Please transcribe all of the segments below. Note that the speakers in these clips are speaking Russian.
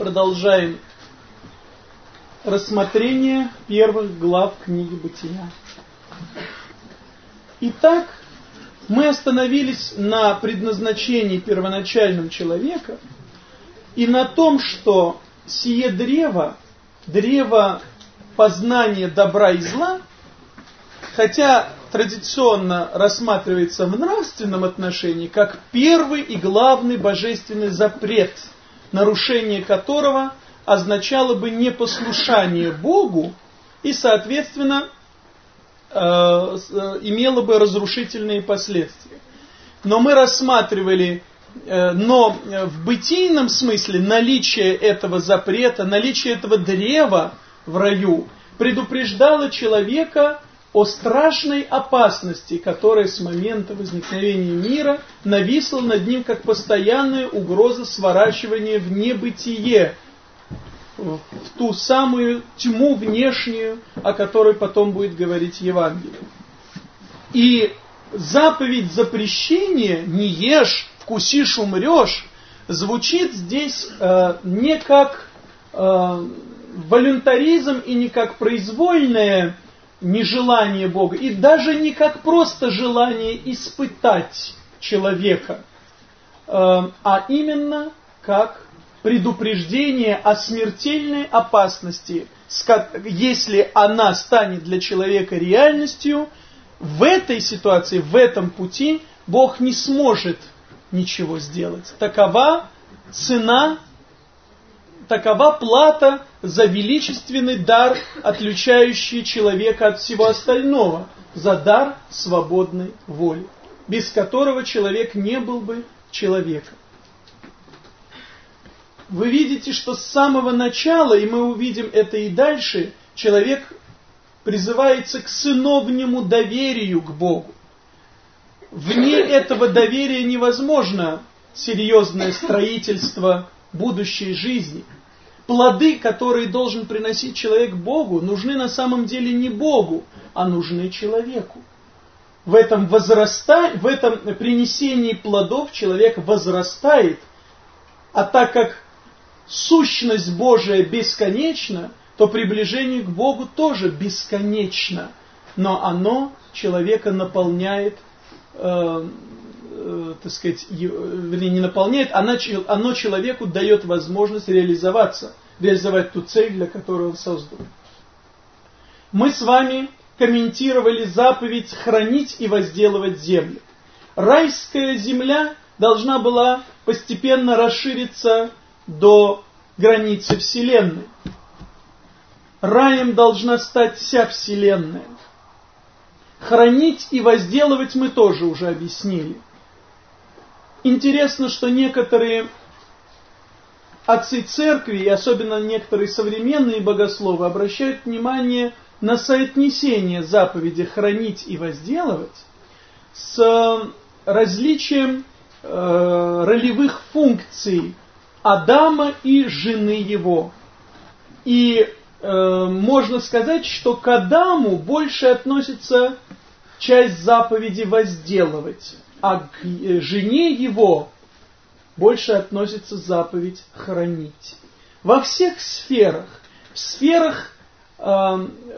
продолжаем рассмотрение первых глав книги Бытия. Итак, мы остановились на предназначении первоначального человека и на том, что сие древо, древо познания добра и зла, хотя традиционно рассматривается в нравственном отношении как первый и главный божественный запрет, нарушение которого означало бы непослушание Богу и, соответственно, э, э, имело бы разрушительные последствия. Но мы рассматривали, э, но в бытийном смысле наличие этого запрета, наличие этого древа в раю предупреждало человека о страшной опасности, которая с момента возникновения мира нависла над ним как постоянная угроза сворачивания в небытие, в ту самую тьму внешнюю, о которой потом будет говорить Евангелие. И заповедь запрещения «не ешь, вкусишь, умрешь» звучит здесь э, не как э, волюнтаризм и не как произвольное нежелание Бога, и даже не как просто желание испытать человека, э, а именно как предупреждение о смертельной опасности, если она станет для человека реальностью, в этой ситуации, в этом пути Бог не сможет ничего сделать. Такова цена, такова плата за величественный дар, отличающий человека от всего остального, за дар свободной воли, без которого человек не был бы человеком вы видите, что с самого начала, и мы увидим это и дальше, человек призывается к сыновнему доверию к Богу. Вне этого доверия невозможно серьезное строительство будущей жизни. Плоды, которые должен приносить человек Богу, нужны на самом деле не Богу, а нужны человеку. В этом, возраста... в этом принесении плодов человек возрастает, а так как сущность Божия бесконечна, то приближение к Богу тоже бесконечно. Но оно человека наполняет, э, так сказать, вернее, не наполняет, оно, оно человеку дает возможность реализоваться, реализовать ту цель, для которой он создан. Мы с вами комментировали заповедь хранить и возделывать землю. Райская земля должна была постепенно расшириться до границы Вселенной. Раем должна стать вся Вселенная. Хранить и возделывать мы тоже уже объяснили. Интересно, что некоторые отцы церкви, и особенно некоторые современные богословы, обращают внимание на соотнесение заповеди хранить и возделывать с различием э, ролевых функций Адама и жены его. И э, можно сказать, что к Адаму больше относится часть заповеди возделывать, а к э, жене его больше относится заповедь хранить. Во всех сферах, в сферах э,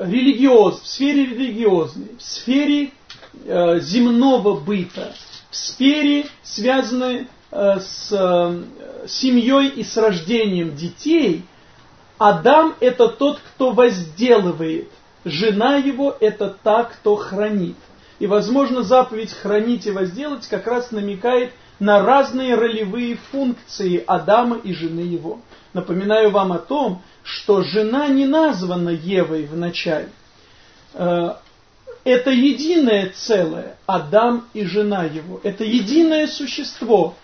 религиоз, в сфере религиозной, в сфере э, земного быта, в сфере, связанной Э, с э, семьей и с рождением детей, Адам это тот, кто возделывает, жена его это та, кто хранит. И, возможно, заповедь хранить и возделать как раз намекает на разные ролевые функции Адама и жены его. Напоминаю вам о том, что жена не названа Евой в начале. Э, это единое целое, Адам и жена его. Это единое существо,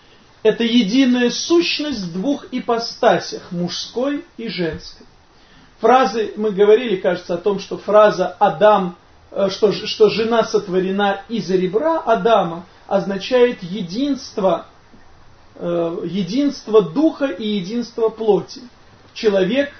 это единая сущность в двух ипостасях, мужской и женской. Фразы, мы говорили, кажется, о том, что фраза «Адам», что, что жена сотворена из ребра Адама, означает единство, э, единство духа и единство плоти. Человек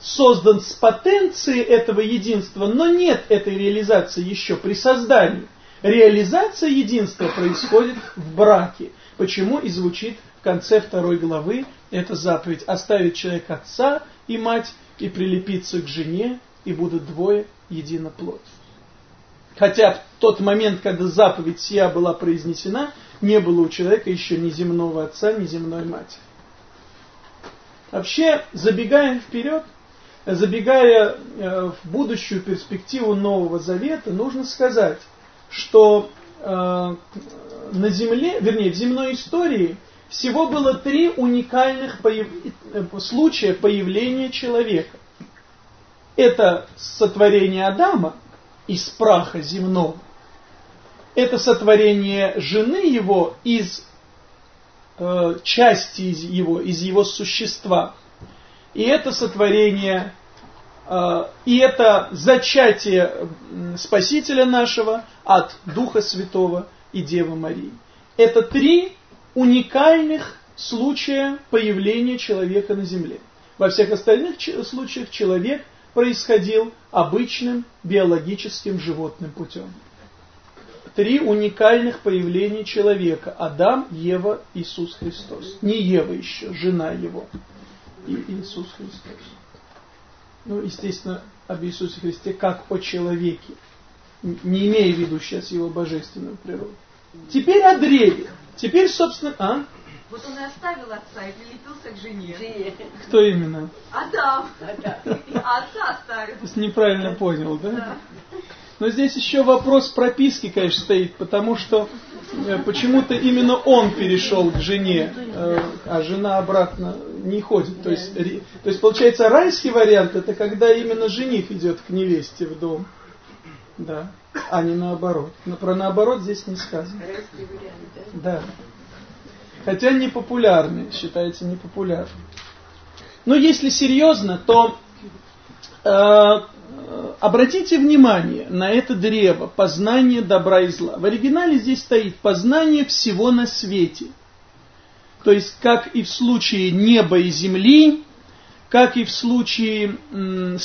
создан с потенцией этого единства, но нет этой реализации еще при создании. Реализация единства происходит в браке. Почему и звучит в конце второй главы, это заповедь оставить человек отца и мать и прилепиться к жене, и будут двое едино плоть. Хотя в тот момент, когда заповедь сия была произнесена, не было у человека еще ни земного отца, ни земной матери. Вообще, забегая вперед, забегая э, в будущую перспективу Нового Завета, нужно сказать, что э, на Земле, вернее, в земной истории всего было три уникальных появ... Э, случая появления человека. Это сотворение Адама из праха земного. Это сотворение жены его из э, части из его, из его существа. И это сотворение, э, и это зачатие Спасителя нашего от Духа Святого и Девы Марии. Это три уникальных случая появления человека на земле. Во всех остальных случаях человек происходил обычным биологическим животным путем. Три уникальных появления человека. Адам, Ева, Иисус Христос. Не Ева еще, жена его. И Иисус Христос. Ну, естественно, об Иисусе Христе как о человеке. Не имея в виду сейчас его божественную природу. Теперь о древе. Теперь, собственно... А? Вот он и оставил отца и прилепился к жене. жене. Кто именно? Адам. Адам. А отца оставил. То есть неправильно понял, да? Да. Но здесь еще вопрос прописки, конечно, стоит, потому что э, почему-то именно он перешел к жене, э, а жена обратно не ходит. То есть, то есть получается райский вариант, это когда именно жених идет к невесте в дом. Да, а не наоборот. Но про наоборот здесь не сказано. Да. Хотя непопулярный, считается непопулярным. Но если серьезно, то э, обратите внимание на это древо, познание добра и зла. В оригинале здесь стоит познание всего на свете. То есть, как и в случае неба и земли, как и в случае э,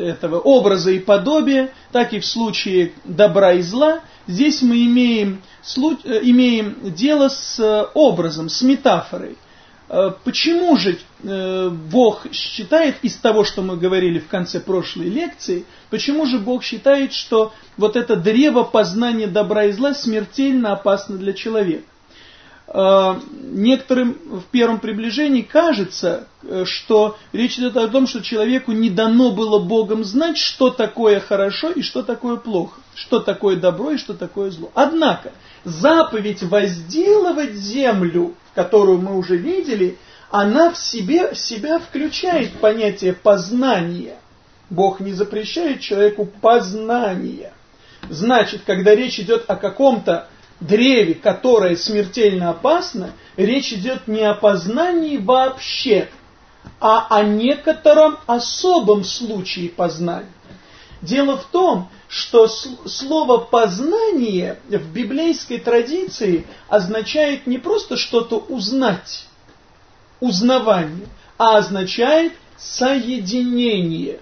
этого образа и подобия, так и в случае добра и зла, здесь мы имеем, э, имеем дело с э, образом, с метафорой. Почему же Бог считает, из того, что мы говорили в конце прошлой лекции, почему же Бог считает, что вот это древо познания добра и зла смертельно опасно для человека? Э, некоторым в первом приближении кажется, э, что речь идет о том, что человеку не дано было Богом знать, что такое хорошо и что такое плохо, что такое добро и что такое зло. Однако, заповедь возделывать землю, которую мы уже видели, она в, себе, в себя включает понятие познания. Бог не запрещает человеку познания. Значит, когда речь идет о каком-то древе, которое смертельно опасно, речь идет не о познании вообще, а о некотором особом случае познания. Дело в том, что слово «познание» в библейской традиции означает не просто что-то узнать, узнавание, а означает соединение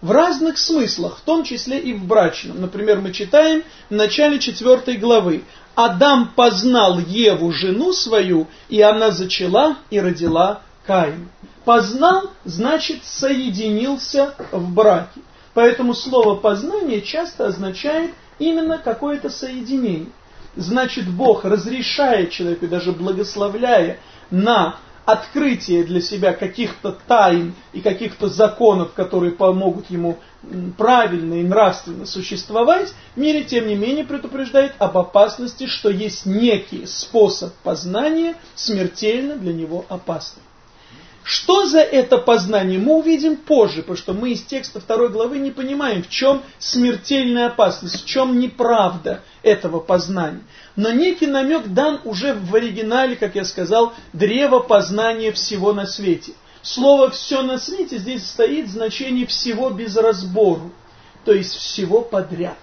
в разных смыслах, в том числе и в брачном. Например, мы читаем в начале четвертой главы Адам познал Еву, жену свою, и она зачала и родила Каин. Познал, значит, соединился в браке. Поэтому слово «познание» часто означает именно какое-то соединение. Значит, Бог разрешает человеку, даже благословляя на открытие для себя каких-то тайн и каких-то законов, которые помогут ему правильно и нравственно существовать, мире тем не менее предупреждает об опасности, что есть некий способ познания смертельно для него опасный. Что за это познание, мы увидим позже, потому что мы из текста второй главы не понимаем, в чем смертельная опасность, в чем неправда этого познания. Но некий намек дан уже в оригинале, как я сказал, древо познания всего на свете. Слово «все на свете» здесь стоит значение всего без разбору, то есть всего подряд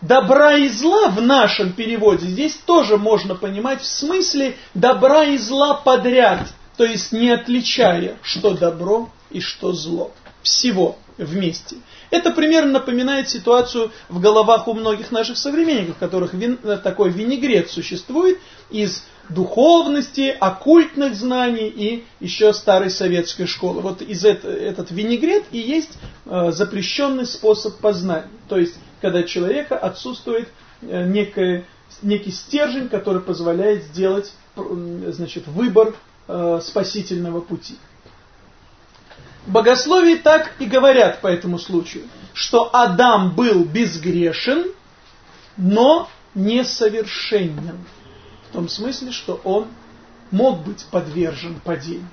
добра и зла в нашем переводе здесь тоже можно понимать в смысле добра и зла подряд, то есть не отличая, что добро и что зло. всего вместе. Это примерно напоминает ситуацию в головах у многих наших современников, в которых вин, такой винегрет существует из духовности, оккультных знаний и еще старой советской школы. Вот из это, этот винегрет и есть э, запрещенный способ познания. То есть, когда человека отсутствует э, некое, некий стержень, который позволяет сделать значит, выбор э, спасительного пути. Богословии так и говорят по этому случаю, что Адам был безгрешен, но несовершенен. В том смысле, что он мог быть подвержен падению.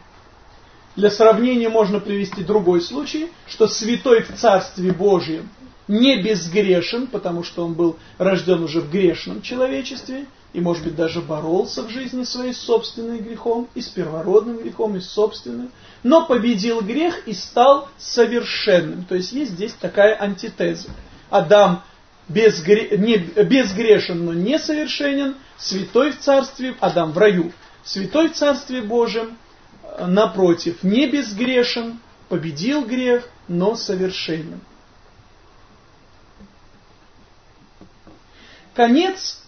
Для сравнения можно привести другой случай, что святой в Царстве Божьем не безгрешен, потому что он был рожден уже в грешном человечестве, и, может быть, даже боролся в жизни своей с собственным грехом, и с первородным грехом, и с собственным, но победил грех и стал совершенным. То есть есть здесь такая антитеза. Адам безгре... не... безгрешен, но несовершенен, святой в царстве, Адам в раю, святой в царстве Божьем, напротив, не безгрешен, победил грех, но совершенен. Конец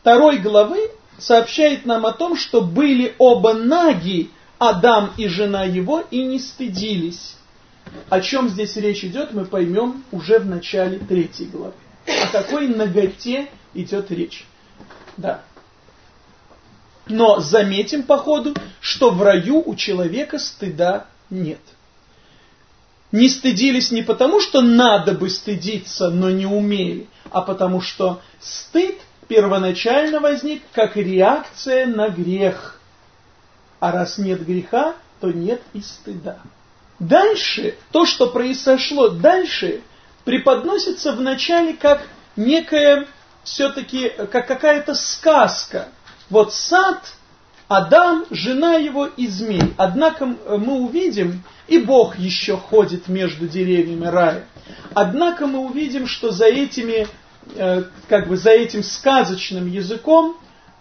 второй главы сообщает нам о том, что были оба наги, Адам и жена его, и не стыдились. О чем здесь речь идет, мы поймем уже в начале третьей главы. О какой наготе идет речь. Да. Но заметим по ходу, что в раю у человека стыда нет. Не стыдились не потому, что надо бы стыдиться, но не умели, а потому что стыд первоначально возник как реакция на грех. А раз нет греха, то нет и стыда. Дальше, то, что произошло дальше, преподносится вначале как некая, все-таки, как какая-то сказка. Вот сад, Адам, жена его и змей. Однако мы увидим, и Бог еще ходит между деревьями рая. Однако мы увидим, что за этими Э, как бы за этим сказочным языком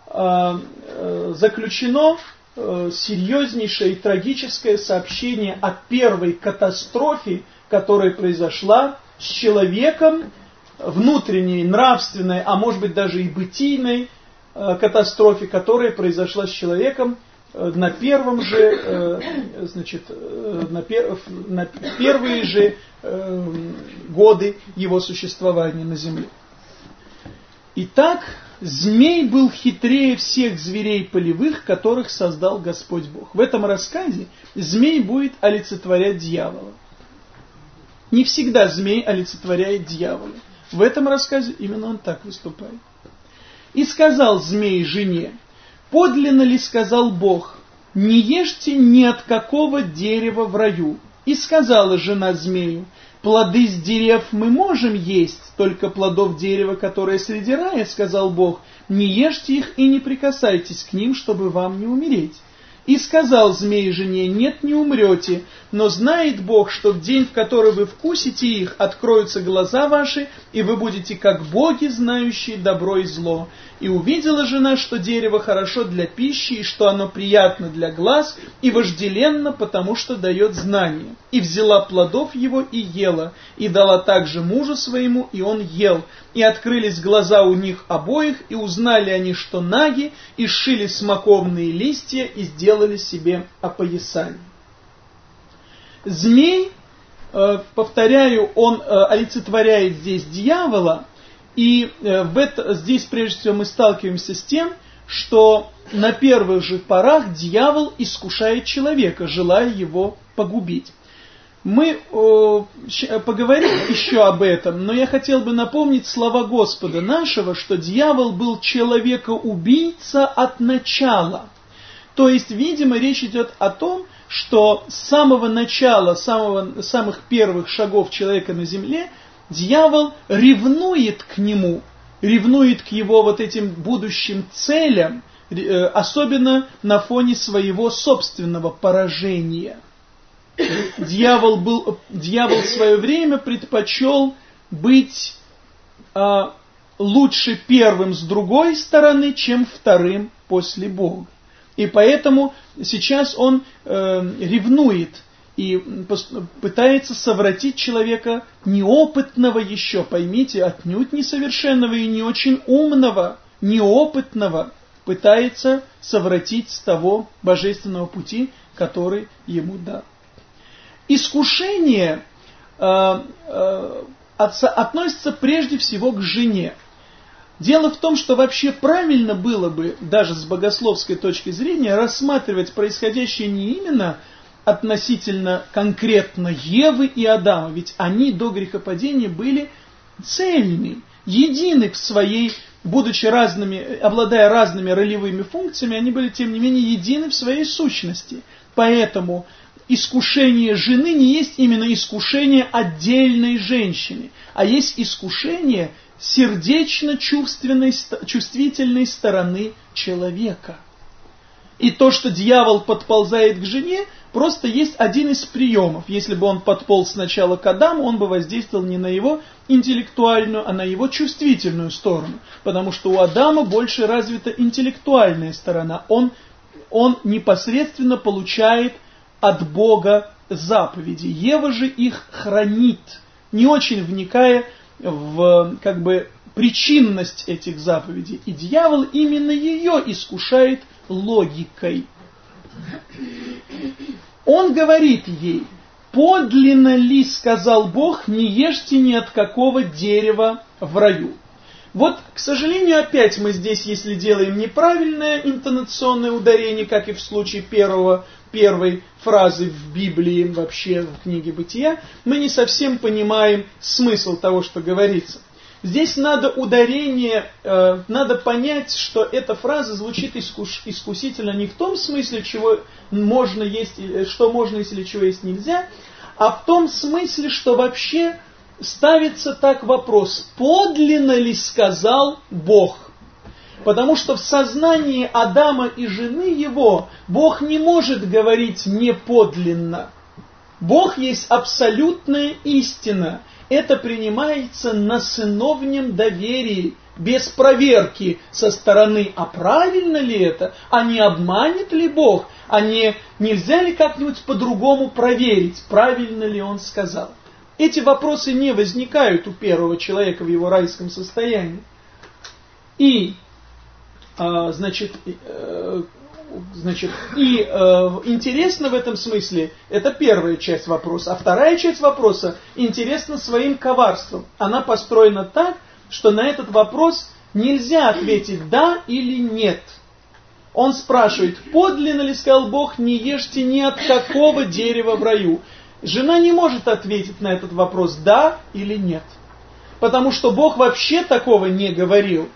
э, э, заключено серьезнейшее и трагическое сообщение о первой катастрофе, которая произошла с человеком, внутренней, нравственной, а может быть даже и бытийной катастрофе, которая произошла с человеком на первом же, значит, на, пер, на первые же годы его существования на земле. Итак, змей был хитрее всех зверей полевых, которых создал Господь Бог. В этом рассказе змей будет олицетворять дьявола. Не всегда змей олицетворяет дьявола. В этом рассказе именно он так выступает. И сказал змей жене, подлинно ли сказал Бог, не ешьте ни от какого дерева в раю. И сказала жена змею, Плоды с дерев мы можем есть, только плодов дерева, которое среди рая, сказал Бог, не ешьте их и не прикасайтесь к ним, чтобы вам не умереть. И сказал змей жене, нет, не умрете, но знает Бог, что в день, в который вы вкусите их, откроются глаза ваши, и вы будете как боги, знающие добро и зло. И увидела жена, что дерево хорошо для пищи, и что оно приятно для глаз, и вожделенно, потому что дает знание. И взяла плодов его и ела, и дала также мужу своему, и он ел. И открылись глаза у них обоих, и узнали они, что наги, и сшили смоковные листья, и сделали себе опоясание. Змей, э, повторяю, он э, олицетворяет здесь дьявола, и э, в это, здесь прежде всего мы сталкиваемся с тем, что на первых же порах дьявол искушает человека, желая его погубить. Мы о, поговорим еще об этом, но я хотел бы напомнить слова Господа нашего, что дьявол был человека-убийца от начала. То есть, видимо, речь идет о том, что с самого начала, самого, самых первых шагов человека на земле, дьявол ревнует к нему, ревнует к его вот этим будущим целям, э, особенно на фоне своего собственного поражения. Дьявол, был, дьявол в свое время предпочел быть а, лучше первым с другой стороны, чем вторым после Бога. И поэтому сейчас он э, ревнует и пытается совратить человека неопытного еще, поймите, отнюдь несовершенного и не очень умного, неопытного, пытается совратить с того божественного пути, который ему дан. Искушение э, э, относится прежде всего к жене. Дело в том, что вообще правильно было бы, даже с богословской точки зрения, рассматривать происходящее не именно относительно конкретно Евы и Адама, ведь они до грехопадения были цельны, едины в своей, будучи разными, обладая разными ролевыми функциями, они были тем не менее едины в своей сущности. Поэтому искушение жены не есть именно искушение отдельной женщины, а есть искушение сердечно-чувственной, чувствительной стороны человека. И то, что дьявол подползает к жене, просто есть один из приемов. Если бы он подполз сначала к Адаму, он бы воздействовал не на его интеллектуальную, а на его чувствительную сторону. Потому что у Адама больше развита интеллектуальная сторона. Он, он непосредственно получает от Бога заповеди. Ева же их хранит, не очень вникая в как бы причинность этих заповедей. И дьявол именно ее искушает логикой. Он говорит ей, подлинно ли, сказал Бог, не ешьте ни от какого дерева в раю. Вот, к сожалению, опять мы здесь, если делаем неправильное интонационное ударение, как и в случае первого, первой фразы в Библии, вообще в книге Бытия, мы не совсем понимаем смысл того, что говорится. Здесь надо ударение, э, надо понять, что эта фраза звучит искус, искусительно не в том смысле, чего можно есть, э, что можно есть или чего есть нельзя, а в том смысле, что вообще ставится так вопрос, подлинно ли сказал Бог? Потому что в сознании Адама и жены его Бог не может говорить неподлинно. Бог есть абсолютная истина. Это принимается на сыновнем доверии, без проверки со стороны, а правильно ли это, а не обманет ли Бог, а не нельзя ли как-нибудь по-другому проверить, правильно ли он сказал. Эти вопросы не возникают у первого человека в его райском состоянии. И, а, значит, э, значит, и э, интересно в этом смысле, это первая часть вопроса. А вторая часть вопроса интересна своим коварством. Она построена так, что на этот вопрос нельзя ответить «да» или «нет». Он спрашивает, подлинно ли сказал Бог, не ешьте ни от какого дерева в раю. Жена не может ответить на этот вопрос «да» или «нет». Потому что Бог вообще такого не говорил.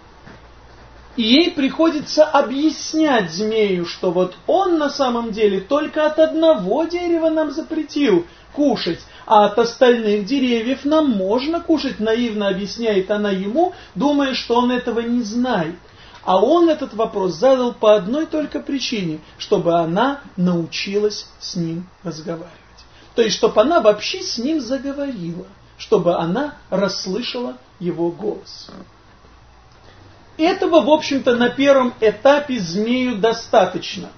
И ей приходится объяснять змею, что вот он на самом деле только от одного дерева нам запретил кушать, а от остальных деревьев нам можно кушать, наивно объясняет она ему, думая, что он этого не знает. А он этот вопрос задал по одной только причине, чтобы она научилась с ним разговаривать. То есть, чтобы она вообще с ним заговорила, чтобы она расслышала его голос. Этого, в общем-то, на первом этапе змею достаточно.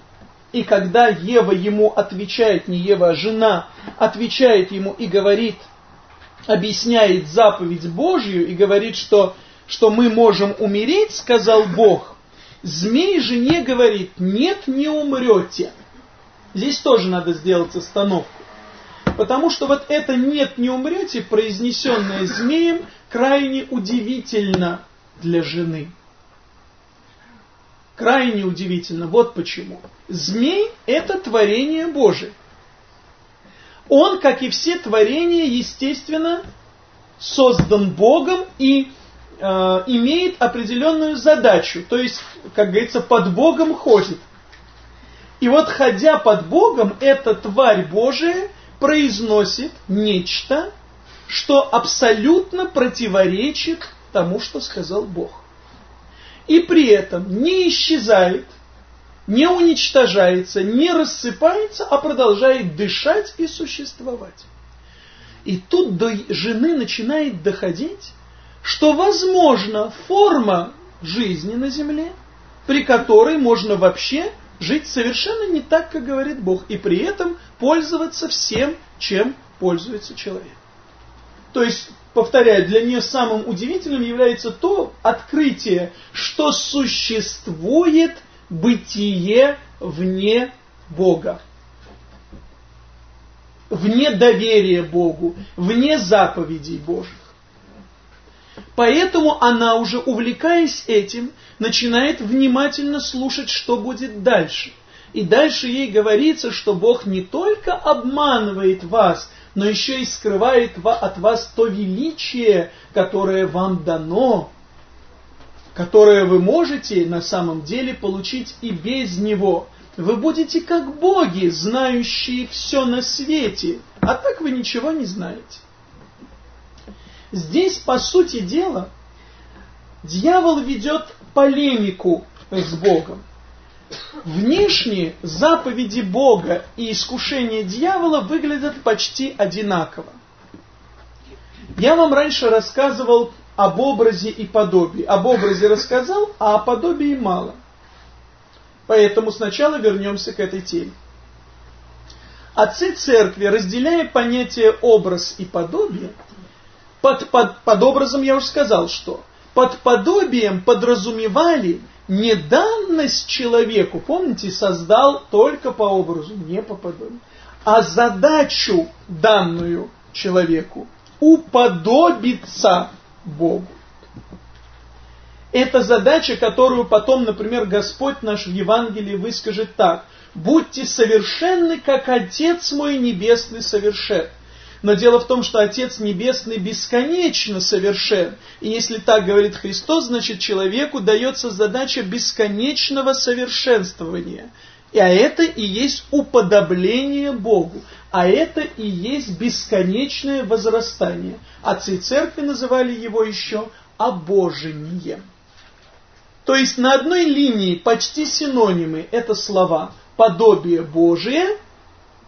И когда Ева ему отвечает, не Ева, а жена, отвечает ему и говорит, объясняет заповедь Божью и говорит, что, что мы можем умереть, сказал Бог, змей жене говорит, нет, не умрете. Здесь тоже надо сделать остановку. Потому что вот это «нет, не умрете», произнесенное змеем, крайне удивительно для жены. Крайне удивительно. Вот почему. Змей – это творение Божие. Он, как и все творения, естественно, создан Богом и э, имеет определенную задачу. То есть, как говорится, под Богом ходит. И вот, ходя под Богом, эта тварь Божия – произносит нечто, что абсолютно противоречит тому, что сказал Бог. И при этом не исчезает, не уничтожается, не рассыпается, а продолжает дышать и существовать. И тут до жены начинает доходить, что возможно форма жизни на земле, при которой можно вообще жить совершенно не так, как говорит Бог, и при этом пользоваться всем, чем пользуется человек. То есть, повторяю, для нее самым удивительным является то открытие, что существует бытие вне Бога. Вне доверия Богу, вне заповедей Божьих. Поэтому она уже, увлекаясь этим, начинает внимательно слушать, что будет дальше. И дальше ей говорится, что Бог не только обманывает вас, но еще и скрывает от вас то величие, которое вам дано, которое вы можете на самом деле получить и без него. Вы будете как боги, знающие все на свете, а так вы ничего не знаете. Здесь, по сути дела, дьявол ведет полемику с Богом. Внешние заповеди Бога и искушение дьявола выглядят почти одинаково. Я вам раньше рассказывал об образе и подобии. Об образе рассказал, а о подобии мало. Поэтому сначала вернемся к этой теме. Отцы церкви, разделяя понятие образ и подобие, под, под, под образом я уже сказал, что под подобием подразумевали не данность человеку, помните, создал только по образу, не по подобию, а задачу данную человеку уподобиться Богу. Это задача, которую потом, например, Господь наш в Евангелии выскажет так. «Будьте совершенны, как Отец мой Небесный совершен». Но дело в том, что Отец Небесный бесконечно совершен. И если так говорит Христос, значит человеку дается задача бесконечного совершенствования. И а это и есть уподобление Богу. А это и есть бесконечное возрастание. Отцы церкви называли его еще обожением. То есть на одной линии почти синонимы это слова подобие Божие –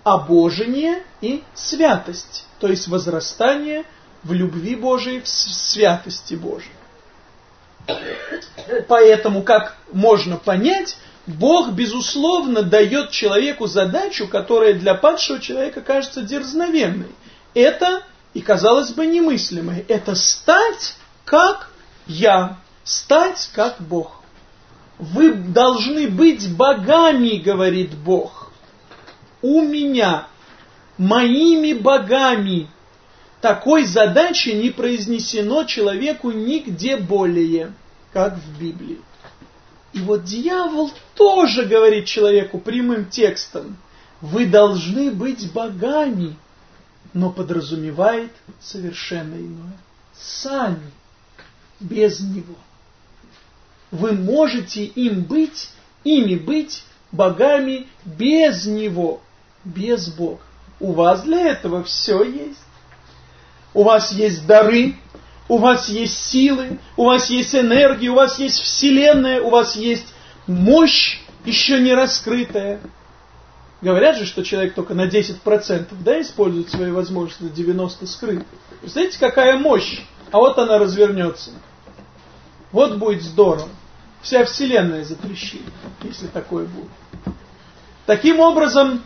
обожение и святость, то есть возрастание в любви Божией, в святости Божией. Поэтому, как можно понять, Бог, безусловно, дает человеку задачу, которая для падшего человека кажется дерзновенной. Это, и казалось бы, немыслимое. Это стать как я, стать как Бог. Вы должны быть богами, говорит Бог у меня, моими богами. Такой задачи не произнесено человеку нигде более, как в Библии. И вот дьявол тоже говорит человеку прямым текстом, вы должны быть богами, но подразумевает совершенно иное. Сами, без него. Вы можете им быть, ими быть богами без него без Бога. У вас для этого все есть. У вас есть дары, у вас есть силы, у вас есть энергия, у вас есть вселенная, у вас есть мощь, еще не раскрытая. Говорят же, что человек только на 10% да, использует свои возможности, 90% скрыт. Представляете, какая мощь? А вот она развернется. Вот будет здорово. Вся вселенная затрещит, если такое будет. Таким образом,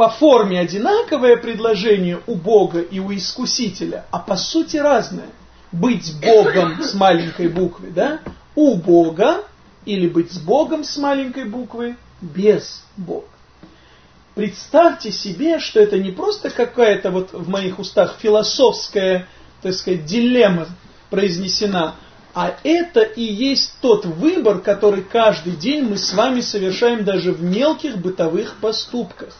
по форме одинаковое предложение у Бога и у Искусителя, а по сути разное. Быть Богом с маленькой буквы, да? У Бога или быть с Богом с маленькой буквы без Бога. Представьте себе, что это не просто какая-то вот в моих устах философская, так сказать, дилемма произнесена, а это и есть тот выбор, который каждый день мы с вами совершаем даже в мелких бытовых поступках.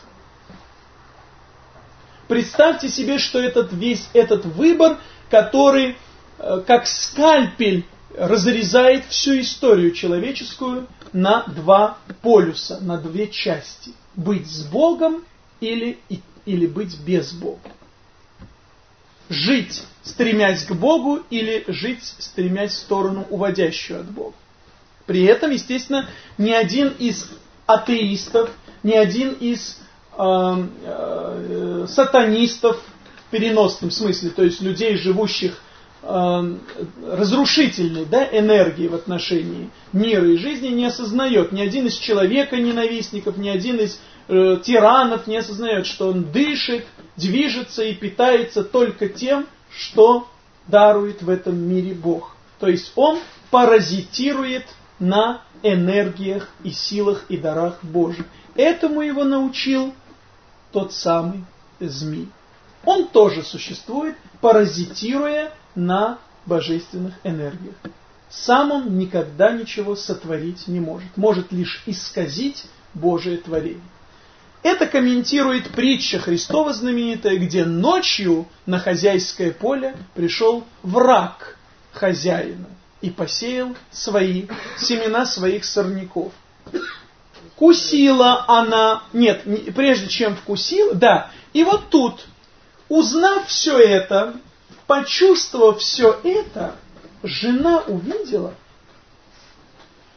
Представьте себе, что этот весь этот выбор, который э, как скальпель разрезает всю историю человеческую на два полюса, на две части. Быть с Богом или, или быть без Бога. Жить, стремясь к Богу, или жить, стремясь в сторону, уводящую от Бога. При этом, естественно, ни один из атеистов, ни один из сатанистов в переносном смысле, то есть людей, живущих э, э, разрушительной да, энергии в отношении мира и жизни не осознает. Ни один из человека ненавистников, ни один из э, тиранов не осознает, что он дышит, движется и питается только тем, что дарует в этом мире Бог. То есть он паразитирует на энергиях и силах и дарах Божьих. Этому его научил тот самый змей. Он тоже существует, паразитируя на божественных энергиях. Сам он никогда ничего сотворить не может. Может лишь исказить Божие творение. Это комментирует притча Христова знаменитая, где ночью на хозяйское поле пришел враг хозяина и посеял свои семена своих сорняков. Кусила она, нет, прежде чем вкусила, да, и вот тут, узнав все это, почувствовав все это, жена увидела,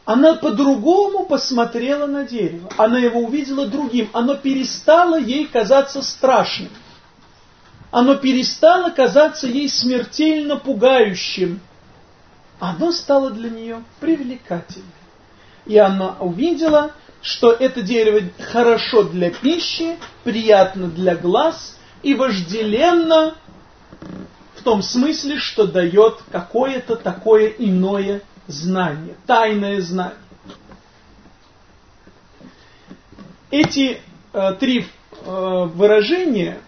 она по-другому посмотрела на дерево. Она его увидела другим. Оно перестало ей казаться страшным. Оно перестало казаться ей смертельно пугающим. Оно стало для нее привлекательным. И она увидела, что это дерево хорошо для пищи, приятно для глаз и вожделенно том смысле, что дает какое-то такое иное знание, тайное знание. Эти э, три э, выражения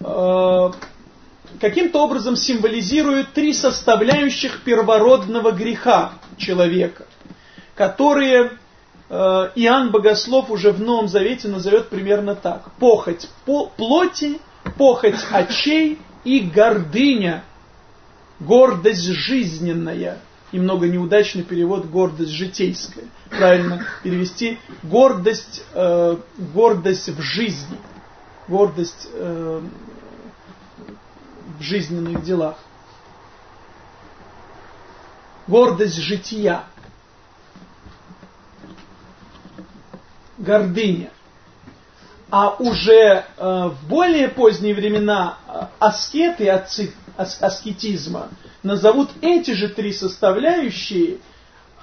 э, каким-то образом символизируют три составляющих первородного греха человека, которые Иоанн Богослов уже в Новом Завете назовет примерно так. Похоть по плоти, похоть очей и гордыня, гордость жизненная. Немного неудачный перевод гордость житейская. Правильно перевести гордость, э, гордость в жизни, гордость э, в жизненных делах. Гордость жития. Гордыня а уже э, в более поздние времена э, аскеты, отцы аскетизма, назовут эти же три составляющие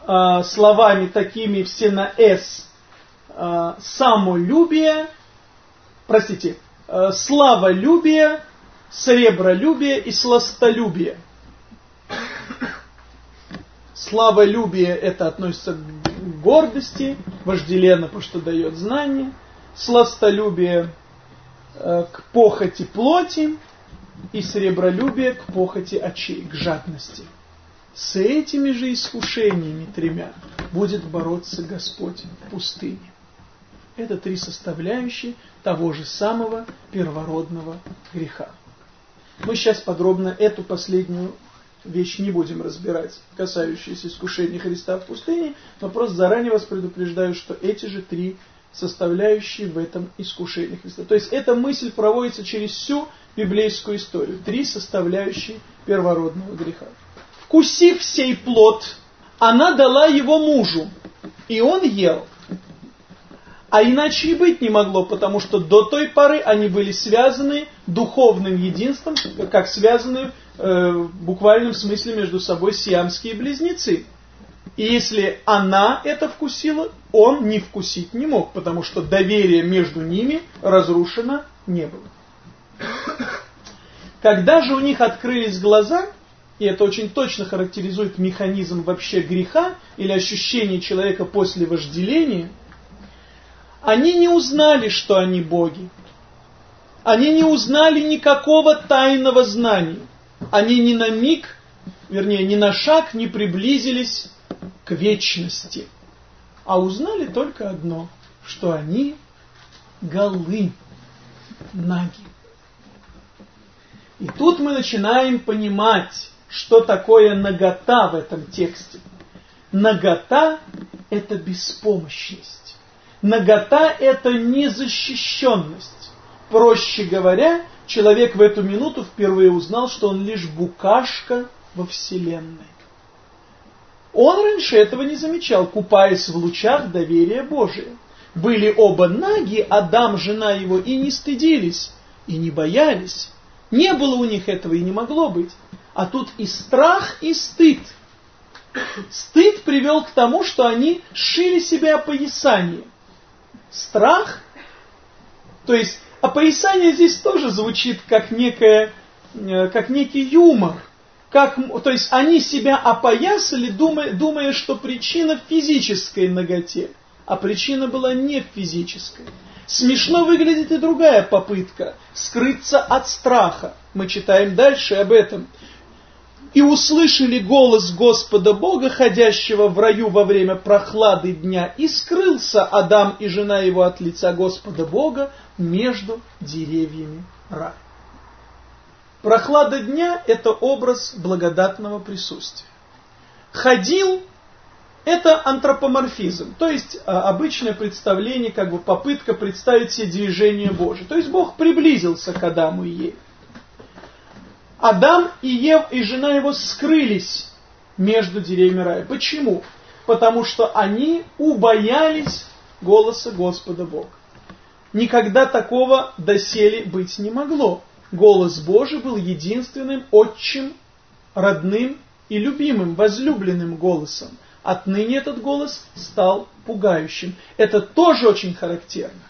э, словами такими все на «с», самолюбие, простите, славолюбие, сребролюбие и сластолюбие. Славолюбие это относится к гордости, вожделенно, потому что дает знание – сластолюбие э, к похоти плоти и сребролюбие к похоти очей, к жадности. С этими же искушениями тремя будет бороться Господь в пустыне. Это три составляющие того же самого первородного греха. Мы сейчас подробно эту последнюю вещь не будем разбирать, касающуюся искушения Христа в пустыне, но просто заранее вас предупреждаю, что эти же три составляющие в этом искушении Христа. То есть эта мысль проводится через всю библейскую историю. Три составляющие первородного греха. Вкусив сей плод, она дала его мужу, и он ел. А иначе и быть не могло, потому что до той поры они были связаны духовным единством, как связаны э, в буквальном смысле между собой сиамские близнецы. И если она это вкусила, он не вкусить не мог, потому что доверие между ними разрушено не было. Когда же у них открылись глаза, и это очень точно характеризует механизм вообще греха или ощущение человека после вожделения, они не узнали, что они боги. Они не узнали никакого тайного знания. Они ни на миг, вернее, ни на шаг не приблизились к вечности. А узнали только одно, что они голы, ноги. И тут мы начинаем понимать, что такое нагота в этом тексте. Нагота – это беспомощность. Нагота – это незащищенность. Проще говоря, человек в эту минуту впервые узнал, что он лишь букашка во Вселенной. Он раньше этого не замечал, купаясь в лучах доверия Божия. Были оба наги, Адам, жена его, и не стыдились, и не боялись. Не было у них этого и не могло быть. А тут и страх, и стыд. Стыд привел к тому, что они шили себе опоясание. Страх, то есть опоясание здесь тоже звучит как, некое, э, как некий юмор. Как, то есть они себя опоясали, думая, думая, что причина в физической ноготе, а причина была не в физической. Смешно выглядит и другая попытка скрыться от страха. Мы читаем дальше об этом. И услышали голос Господа Бога, ходящего в раю во время прохлады дня, и скрылся Адам и жена его от лица Господа Бога между деревьями рая. Прохлада дня – это образ благодатного присутствия. Ходил это антропоморфизм, то есть а, обычное представление, как бы попытка представить себе движение Божие. То есть Бог приблизился к Адаму и Еве. Адам и Ев и жена его скрылись между деревьями рая. Почему? Потому что они убоялись голоса Господа Бога. Никогда такого доселе быть не могло. Голос Божий был единственным, отчим, родным и любимым, возлюбленным голосом. Отныне этот голос стал пугающим. Это тоже очень характерно.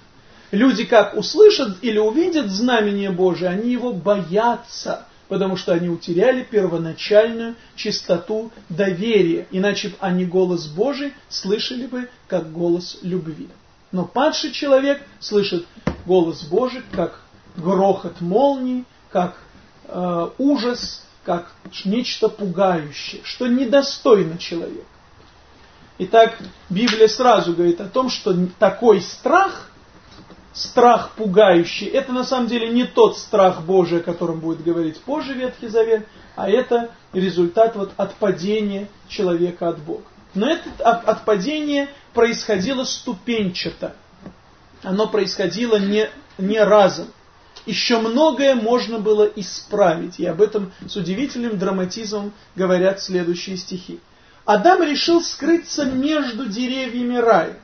Люди как услышат или увидят знамение Божие, они его боятся, потому что они утеряли первоначальную чистоту доверия. Иначе бы они голос Божий слышали бы как голос любви. Но падший человек слышит голос Божий как грохот молнии, как э, ужас, как нечто пугающее, что недостойно человека. Итак, Библия сразу говорит о том, что такой страх, страх пугающий, это на самом деле не тот страх Божий, о котором будет говорить позже Ветхий Завет, а это результат вот отпадения человека от Бога. Но это отпадение происходило ступенчато. Оно происходило не, не разом. Еще многое можно было исправить, и об этом с удивительным драматизмом говорят следующие стихи. Адам решил скрыться между деревьями рая.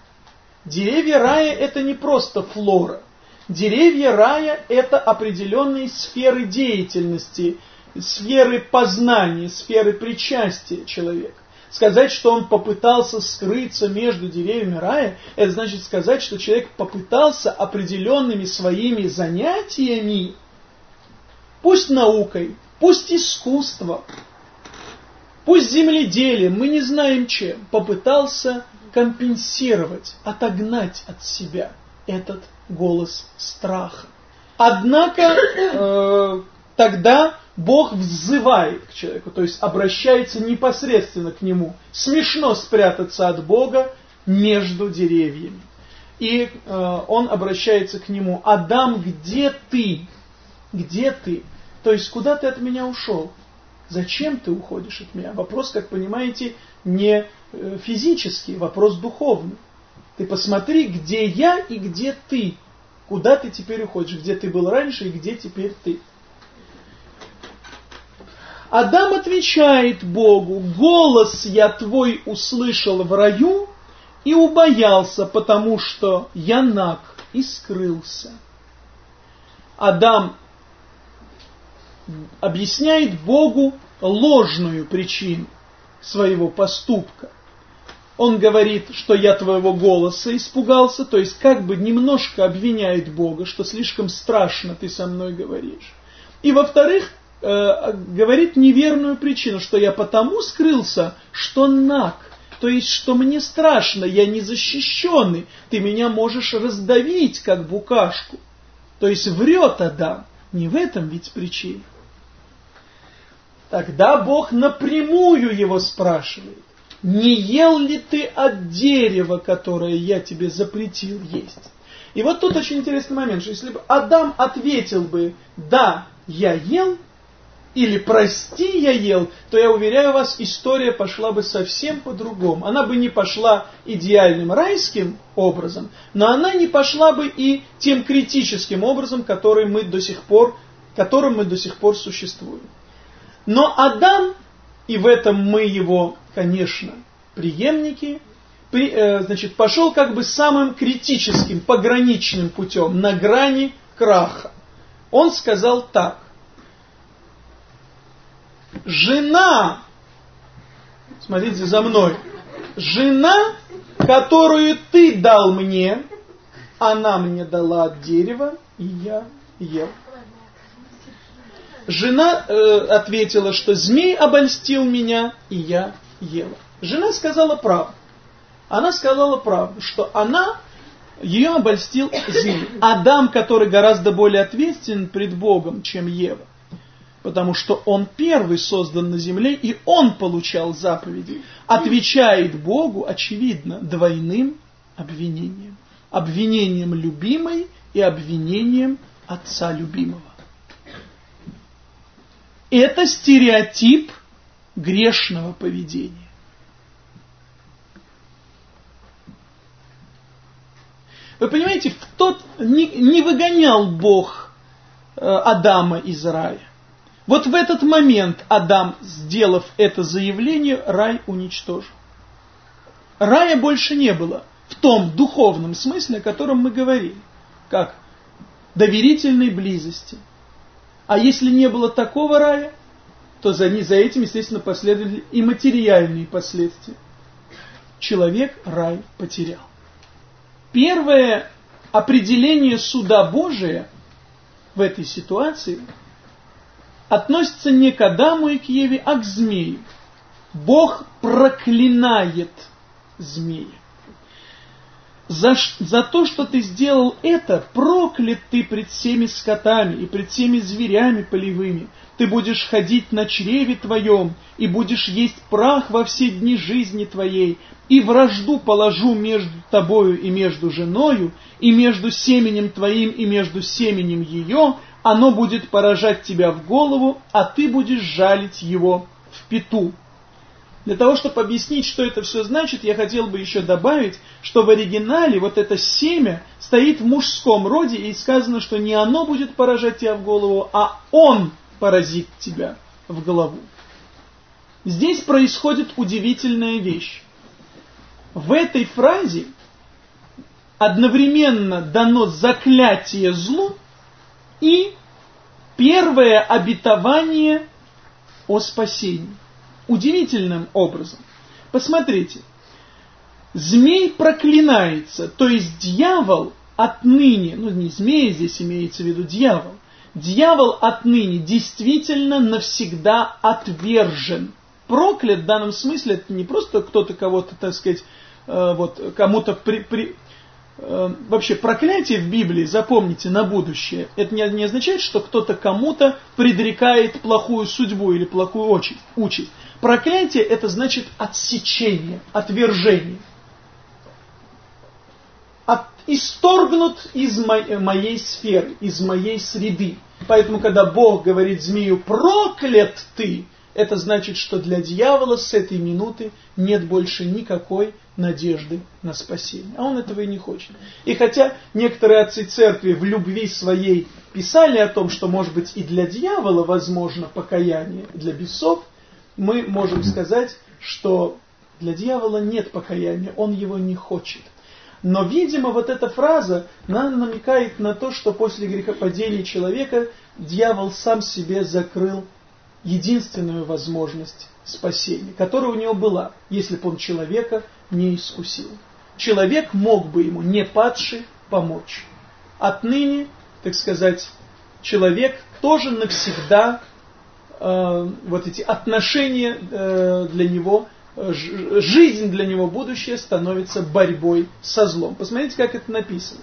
Деревья рая это не просто флора. Деревья рая это определенные сферы деятельности, сферы познания, сферы причастия человека. Сказать, что он попытался скрыться между деревьями рая, это значит сказать, что человек попытался определенными своими занятиями, пусть наукой, пусть искусством, пусть земледелием, мы не знаем чем, попытался компенсировать, отогнать от себя этот голос страха. Однако э, тогда Бог взывает к человеку, то есть обращается непосредственно к нему. Смешно спрятаться от Бога между деревьями. И э, он обращается к нему, Адам, где ты? Где ты? То есть, куда ты от меня ушел? Зачем ты уходишь от меня? Вопрос, как понимаете, не физический, вопрос духовный. Ты посмотри, где я и где ты. Куда ты теперь уходишь? Где ты был раньше и где теперь ты? Адам отвечает Богу, голос я твой услышал в раю и убоялся, потому что я наг и скрылся. Адам объясняет Богу ложную причину своего поступка. Он говорит, что я твоего голоса испугался, то есть как бы немножко обвиняет Бога, что слишком страшно ты со мной говоришь. И во-вторых, э, говорит неверную причину, что я потому скрылся, что наг. То есть, что мне страшно, я не защищенный, ты меня можешь раздавить, как букашку. То есть врет Адам. Не в этом ведь причина. Тогда Бог напрямую его спрашивает, не ел ли ты от дерева, которое я тебе запретил есть? И вот тут очень интересный момент, что если бы Адам ответил бы, да, я ел, или прости, я ел, то я уверяю вас, история пошла бы совсем по-другому. Она бы не пошла идеальным райским образом, но она не пошла бы и тем критическим образом, который мы до сих пор, которым мы до сих пор существуем. Но Адам, и в этом мы его, конечно, преемники, при, э, значит, пошел как бы самым критическим, пограничным путем, на грани краха. Он сказал так. жена, смотрите за мной, жена, которую ты дал мне, она мне дала от дерева, и я ел. Жена э, ответила, что змей обольстил меня, и я ела. Жена сказала правду. Она сказала правду, что она, ее обольстил змей. Адам, который гораздо более ответственен пред Богом, чем Ева. Потому что он первый создан на земле, и он получал заповеди. Отвечает Богу, очевидно, двойным обвинением. Обвинением любимой и обвинением отца любимого. Это стереотип грешного поведения. Вы понимаете, в тот не, не выгонял Бог э, Адама из рая. Вот в этот момент Адам, сделав это заявление, рай уничтожил. Рая больше не было в том духовном смысле, о котором мы говорили. Как доверительной близости, а если не было такого рая, то за, за этим, естественно, последовали и материальные последствия. Человек рай потерял. Первое определение суда Божия в этой ситуации относится не к Адаму и к Еве, а к змею. Бог проклинает змея. За, за то, что ты сделал это, проклят ты пред всеми скотами и пред всеми зверями полевыми. Ты будешь ходить на чреве твоем, и будешь есть прах во все дни жизни твоей, и вражду положу между тобою и между женою, и между семенем твоим и между семенем ее, оно будет поражать тебя в голову, а ты будешь жалить его в пету. Для того, чтобы объяснить, что это все значит, я хотел бы еще добавить, что в оригинале вот это семя стоит в мужском роде, и сказано, что не оно будет поражать тебя в голову, а он поразит тебя в голову. Здесь происходит удивительная вещь. В этой фразе одновременно дано заклятие злу и первое обетование о спасении удивительным образом. Посмотрите, змей проклинается, то есть дьявол отныне, ну не змей здесь имеется в виду дьявол, дьявол отныне действительно навсегда отвержен. Проклят в данном смысле это не просто кто-то кого-то, так сказать, э, вот кому-то при, при, э, вообще проклятие в Библии, запомните, на будущее, это не, не означает, что кто-то кому-то предрекает плохую судьбу или плохую участь. участь. Проклятие это значит отсечение, отвержение. От, исторгнут из моей, моей сферы, из моей среды. Поэтому, когда Бог говорит змею «проклят ты», это значит, что для дьявола с этой минуты нет больше никакой надежды на спасение. А он этого и не хочет. И хотя некоторые отцы церкви в любви своей писали о том, что может быть и для дьявола возможно покаяние, для бесов, мы можем сказать, что для дьявола нет покаяния, он его не хочет. Но, видимо, вот эта фраза она намекает на то, что после грехопадения человека дьявол сам себе закрыл единственную возможность спасения, которая у него была, если бы он человека не искусил. Человек мог бы ему, не падший, помочь. Отныне, так сказать, человек тоже навсегда э, вот эти отношения э, для него, э, жизнь для него будущее становится борьбой со злом. Посмотрите, как это написано.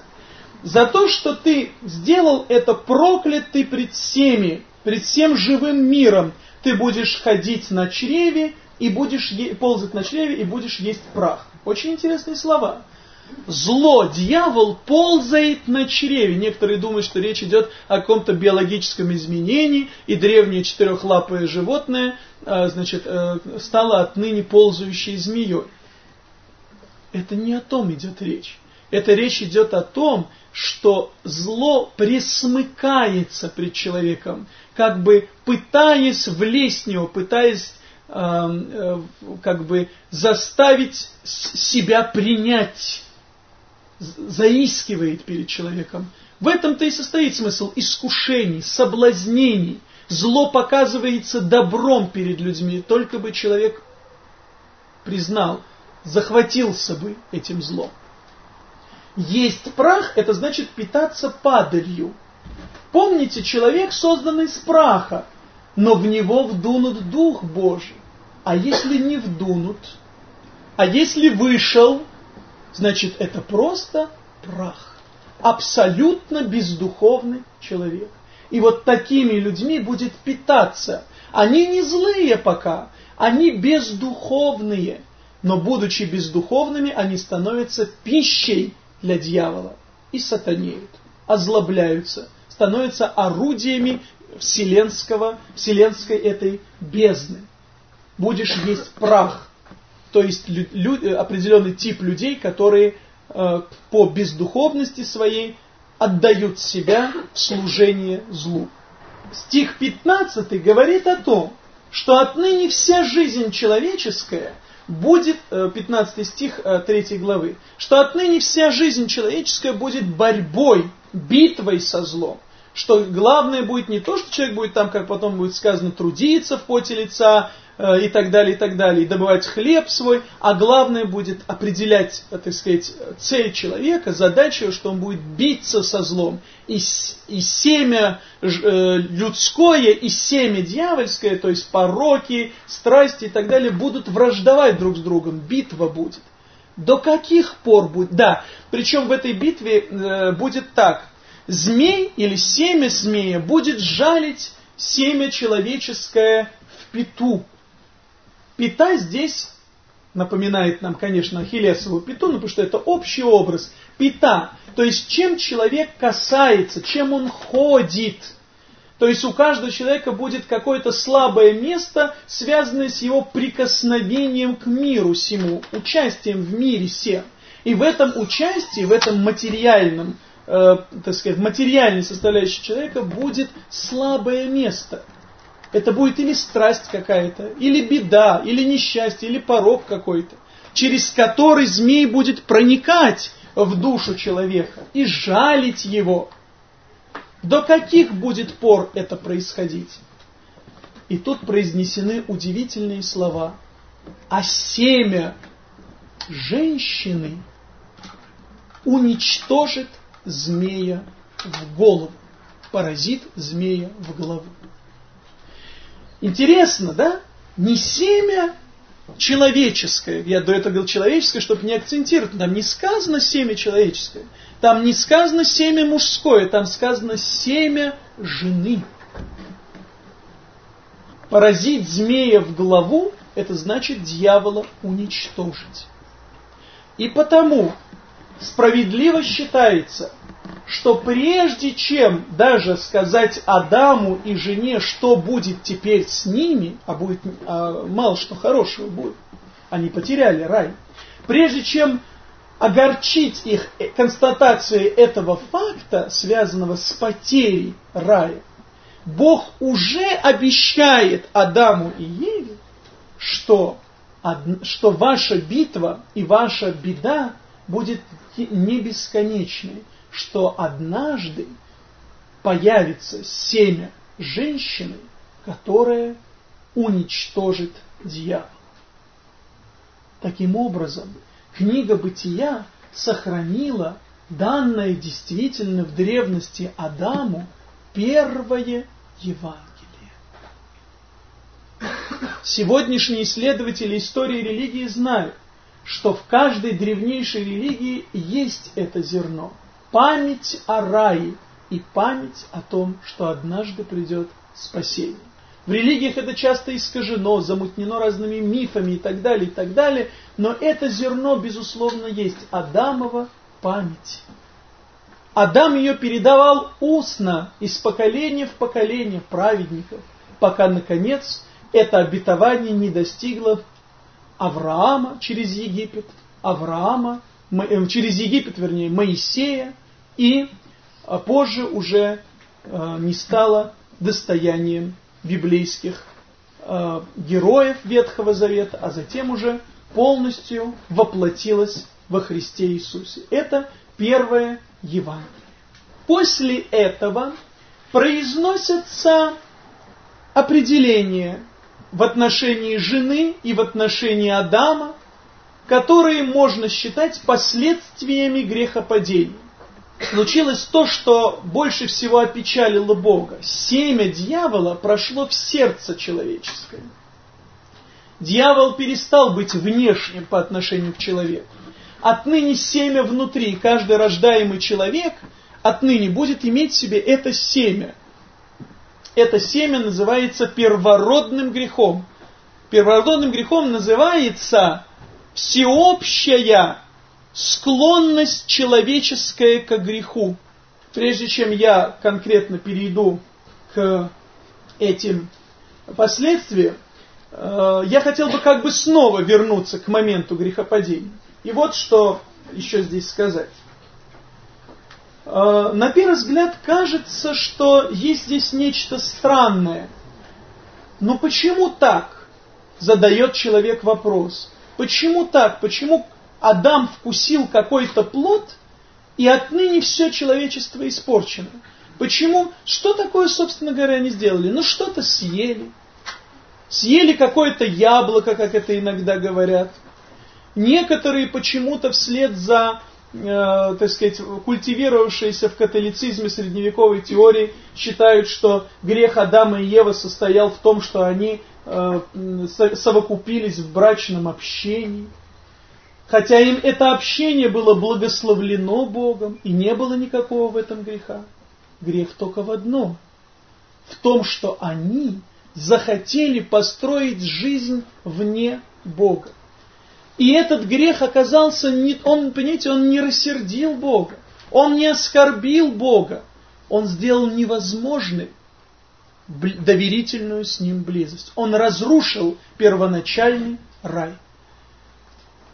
За то, что ты сделал это проклят ты пред всеми, пред всем живым миром, ты будешь ходить на чреве и будешь ползать на чреве и будешь есть прах. Очень интересные слова. Зло, дьявол ползает на чреве. Некоторые думают, что речь идет о каком-то биологическом изменении, и древнее четырехлапое животное а, значит, э, стало отныне ползающей змеей. Это не о том идет речь. Это речь идет о том, что зло присмыкается пред человеком, как бы пытаясь влезть в него, пытаясь э, как бы заставить себя принять заискивает перед человеком. В этом-то и состоит смысл искушений, соблазнений. Зло показывается добром перед людьми, только бы человек признал, захватился бы этим злом. Есть прах, это значит питаться падалью. Помните, человек создан из праха, но в него вдунут Дух Божий. А если не вдунут, а если вышел, значит это просто прах. Абсолютно бездуховный человек. И вот такими людьми будет питаться. Они не злые пока, они бездуховные. Но будучи бездуховными, они становятся пищей для дьявола и сатанеют, озлобляются, становятся орудиями вселенского, вселенской этой бездны. Будешь есть прах, то есть лю, определенный тип людей, которые э, по бездуховности своей отдают себя в служение злу. Стих 15 говорит о том, что отныне вся жизнь человеческая будет, 15 э, стих 3 э, главы, что отныне вся жизнь человеческая будет борьбой, битвой со злом что главное будет не то, что человек будет там, как потом будет сказано, трудиться в поте лица и так далее, и так далее, и добывать хлеб свой, а главное будет определять, э, так сказать, цель человека, задачу, что он будет биться со злом. И, и семя э, людское, и семя дьявольское, то есть пороки, страсти и так далее, будут враждовать друг с другом, битва будет. До каких пор будет? Да, причем в этой битве э, будет так – змей или семя змея будет жалить семя человеческое в пету. Пята здесь напоминает нам, конечно, Ахиллесову пету, но потому что это общий образ. Пята, то есть чем человек касается, чем он ходит. То есть у каждого человека будет какое-то слабое место, связанное с его прикосновением к миру всему, участием в мире всем. И в этом участии, в этом материальном э, так сказать, материальной составляющей человека будет слабое место. Это будет или страсть какая-то, или беда, или несчастье, или порог какой-то, через который змей будет проникать в душу человека и жалить его. До каких будет пор это происходить? И тут произнесены удивительные слова. А семя женщины уничтожит змея в голову. Паразит змея в голову. Интересно, да? Не семя человеческое, я до этого говорил человеческое, чтобы не акцентировать, там не сказано семя человеческое, там не сказано семя мужское, там сказано семя жены. Поразить змея в голову, это значит дьявола уничтожить. И потому справедливо считается, что прежде чем даже сказать Адаму и жене, что будет теперь с ними, а будет а мало что хорошего будет, они потеряли рай, прежде чем огорчить их констатацией этого факта, связанного с потерей рая, Бог уже обещает Адаму и Еве, что, что ваша битва и ваша беда будет не бесконечной, что однажды появится семя женщины, которая уничтожит дьявола. Таким образом, книга Бытия сохранила данное действительно в древности Адаму первое Евангелие. Сегодняшние исследователи истории религии знают, что в каждой древнейшей религии есть это зерно – память о рае и память о том, что однажды придет спасение. В религиях это часто искажено, замутнено разными мифами и так далее, и так далее, но это зерно, безусловно, есть Адамова память. Адам ее передавал устно, из поколения в поколение праведников, пока, наконец, это обетование не достигло Авраама через Египет, Авраама, через Египет, вернее, Моисея, и а, позже уже а, не стало достоянием библейских а, героев Ветхого Завета, а затем уже полностью воплотилось во Христе Иисусе. Это первое Евангелие. После этого произносятся определения в отношении жены и в отношении Адама, которые можно считать последствиями грехопадения. Случилось то, что больше всего опечалило Бога. Семя дьявола прошло в сердце человеческое. Дьявол перестал быть внешним по отношению к человеку. Отныне семя внутри, каждый рождаемый человек отныне будет иметь в себе это семя. Это семя называется первородным грехом. Первородным грехом называется всеобщая склонность человеческая к греху. Прежде чем я конкретно перейду к этим последствиям, э, я хотел бы как бы снова вернуться к моменту грехопадения. И вот что еще здесь сказать. Э, на первый взгляд кажется, что есть здесь нечто странное. Но почему так? Задает человек вопрос. Почему так? Почему Адам вкусил какой-то плод, и отныне все человечество испорчено? Почему? Что такое, собственно говоря, они сделали? Ну, что-то съели. Съели какое-то яблоко, как это иногда говорят. Некоторые почему-то вслед за, э, так сказать, культивировавшиеся в католицизме средневековой теории считают, что грех Адама и Евы состоял в том, что они совокупились в брачном общении. Хотя им это общение было благословлено Богом, и не было никакого в этом греха. Грех только в одном. В том, что они захотели построить жизнь вне Бога. И этот грех оказался, не, он, понимаете, он не рассердил Бога, он не оскорбил Бога, он сделал невозможным доверительную с ним близость. Он разрушил первоначальный рай.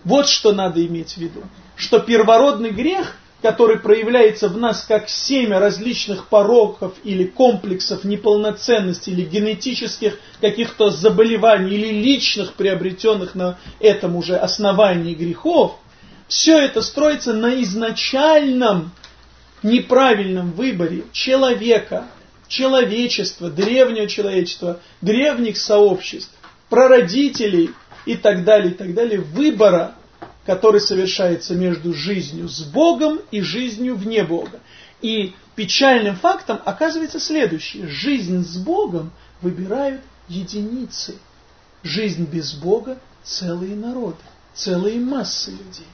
Вот что надо иметь в виду. Что первородный грех, который проявляется в нас как семя различных пороков или комплексов неполноценности, или генетических каких-то заболеваний, или личных приобретенных на этом уже основании грехов, все это строится на изначальном неправильном выборе человека, человечества, древнего человечества, древних сообществ, прародителей – и так далее, и так далее, выбора, который совершается между жизнью с Богом и жизнью вне Бога. И печальным фактом оказывается следующее. Жизнь с Богом выбирают единицы. Жизнь без Бога – целые народы, целые массы людей.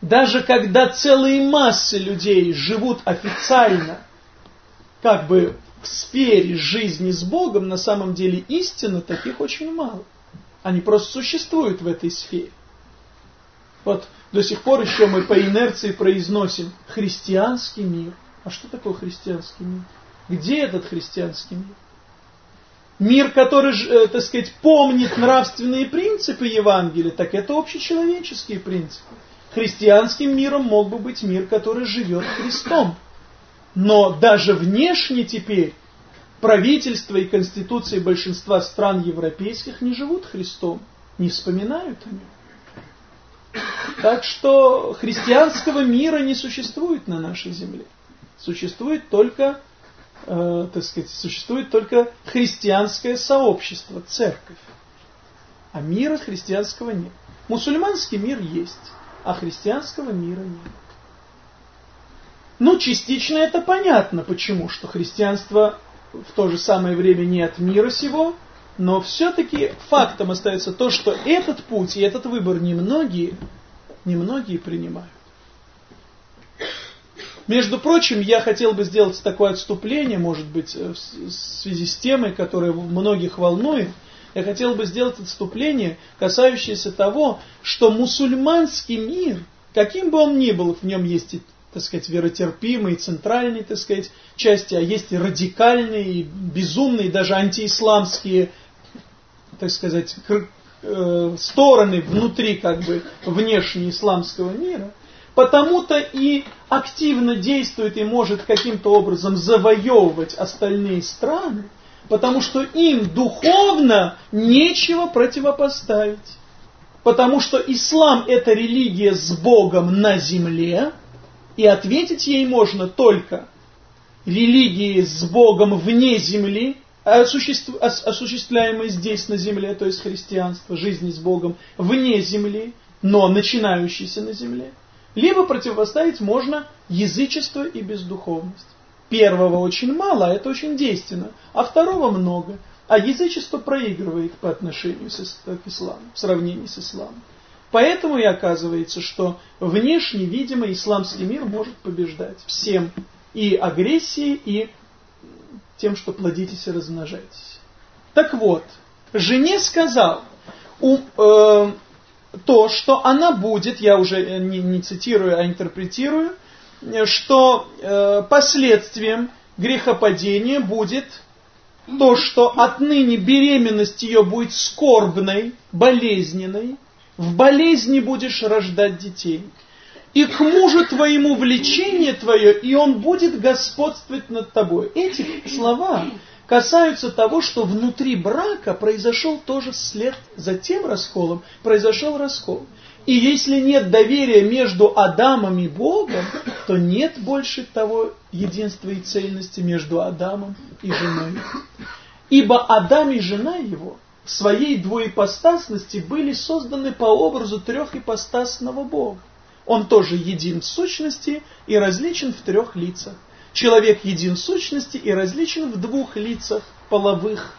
Даже когда целые массы людей живут официально, как бы в сфере жизни с Богом, на самом деле истинно таких очень мало. Они просто существуют в этой сфере. Вот до сих пор еще мы по инерции произносим христианский мир. А что такое христианский мир? Где этот христианский мир? Мир, который, э, так сказать, помнит нравственные принципы Евангелия, так это общечеловеческие принципы. Христианским миром мог бы быть мир, который живет Христом. Но даже внешне теперь правительства и конституции большинства стран европейских не живут Христом, не вспоминают о нем. Так что христианского мира не существует на нашей земле. Существует только, э, так сказать, существует только христианское сообщество, церковь. А мира христианского нет. Мусульманский мир есть, а христианского мира нет. Ну, частично это понятно, почему, что христианство в то же самое время не от мира сего, но все-таки фактом остается то, что этот путь и этот выбор немногие, немногие принимают. Между прочим, я хотел бы сделать такое отступление, может быть, в связи с темой, которая многих волнует. Я хотел бы сделать отступление, касающееся того, что мусульманский мир, каким бы он ни был, в нем есть и так сказать, веротерпимые, центральные, так сказать, части, а есть и радикальные, и безумные, даже антиисламские, так сказать, э, стороны внутри, как бы, внешне исламского мира, потому-то и активно действует и может каким-то образом завоевывать остальные страны, потому что им духовно нечего противопоставить. Потому что ислам это религия с Богом на земле, и ответить ей можно только религии с Богом вне земли, осуществляемой здесь на земле, то есть христианство, жизни с Богом, вне земли, но начинающейся на земле. Либо противопоставить можно язычество и бездуховность. Первого очень мало, а это очень действенно, а второго много. А язычество проигрывает по отношению к исламу, в сравнении с исламом. Поэтому и оказывается, что внешне, видимо, исламский мир может побеждать всем и агрессией, и тем, что плодитесь и размножаетесь. Так вот, жене сказал у, э, то, что она будет, я уже не, не цитирую, а интерпретирую, что э, последствием грехопадения будет то, что отныне беременность ее будет скорбной, болезненной, в болезни будешь рождать детей. И к мужу твоему влечение твое, и он будет господствовать над тобой. Эти слова касаются того, что внутри брака произошел тоже след за тем расколом, произошел раскол. И если нет доверия между Адамом и Богом, то нет больше того единства и цельности между Адамом и женой. Ибо Адам и жена его в своей двоепостасности были созданы по образу трехипостасного Бога. Он тоже един в сущности и различен в трех лицах. Человек един в сущности и различен в двух лицах половых.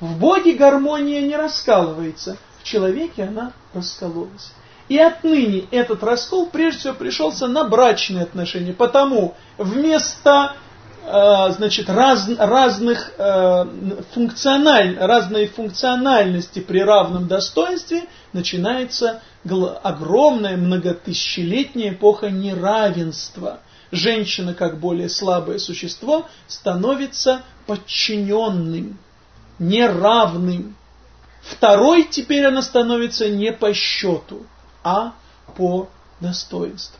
В Боге гармония не раскалывается, в человеке она раскололась. И отныне этот раскол прежде всего пришелся на брачные отношения, потому вместо значит, раз, разных э, функциональ, разной функциональности при равном достоинстве начинается огромная многотысячелетняя эпоха неравенства. Женщина, как более слабое существо, становится подчиненным, неравным. Второй теперь она становится не по счету, а по достоинству.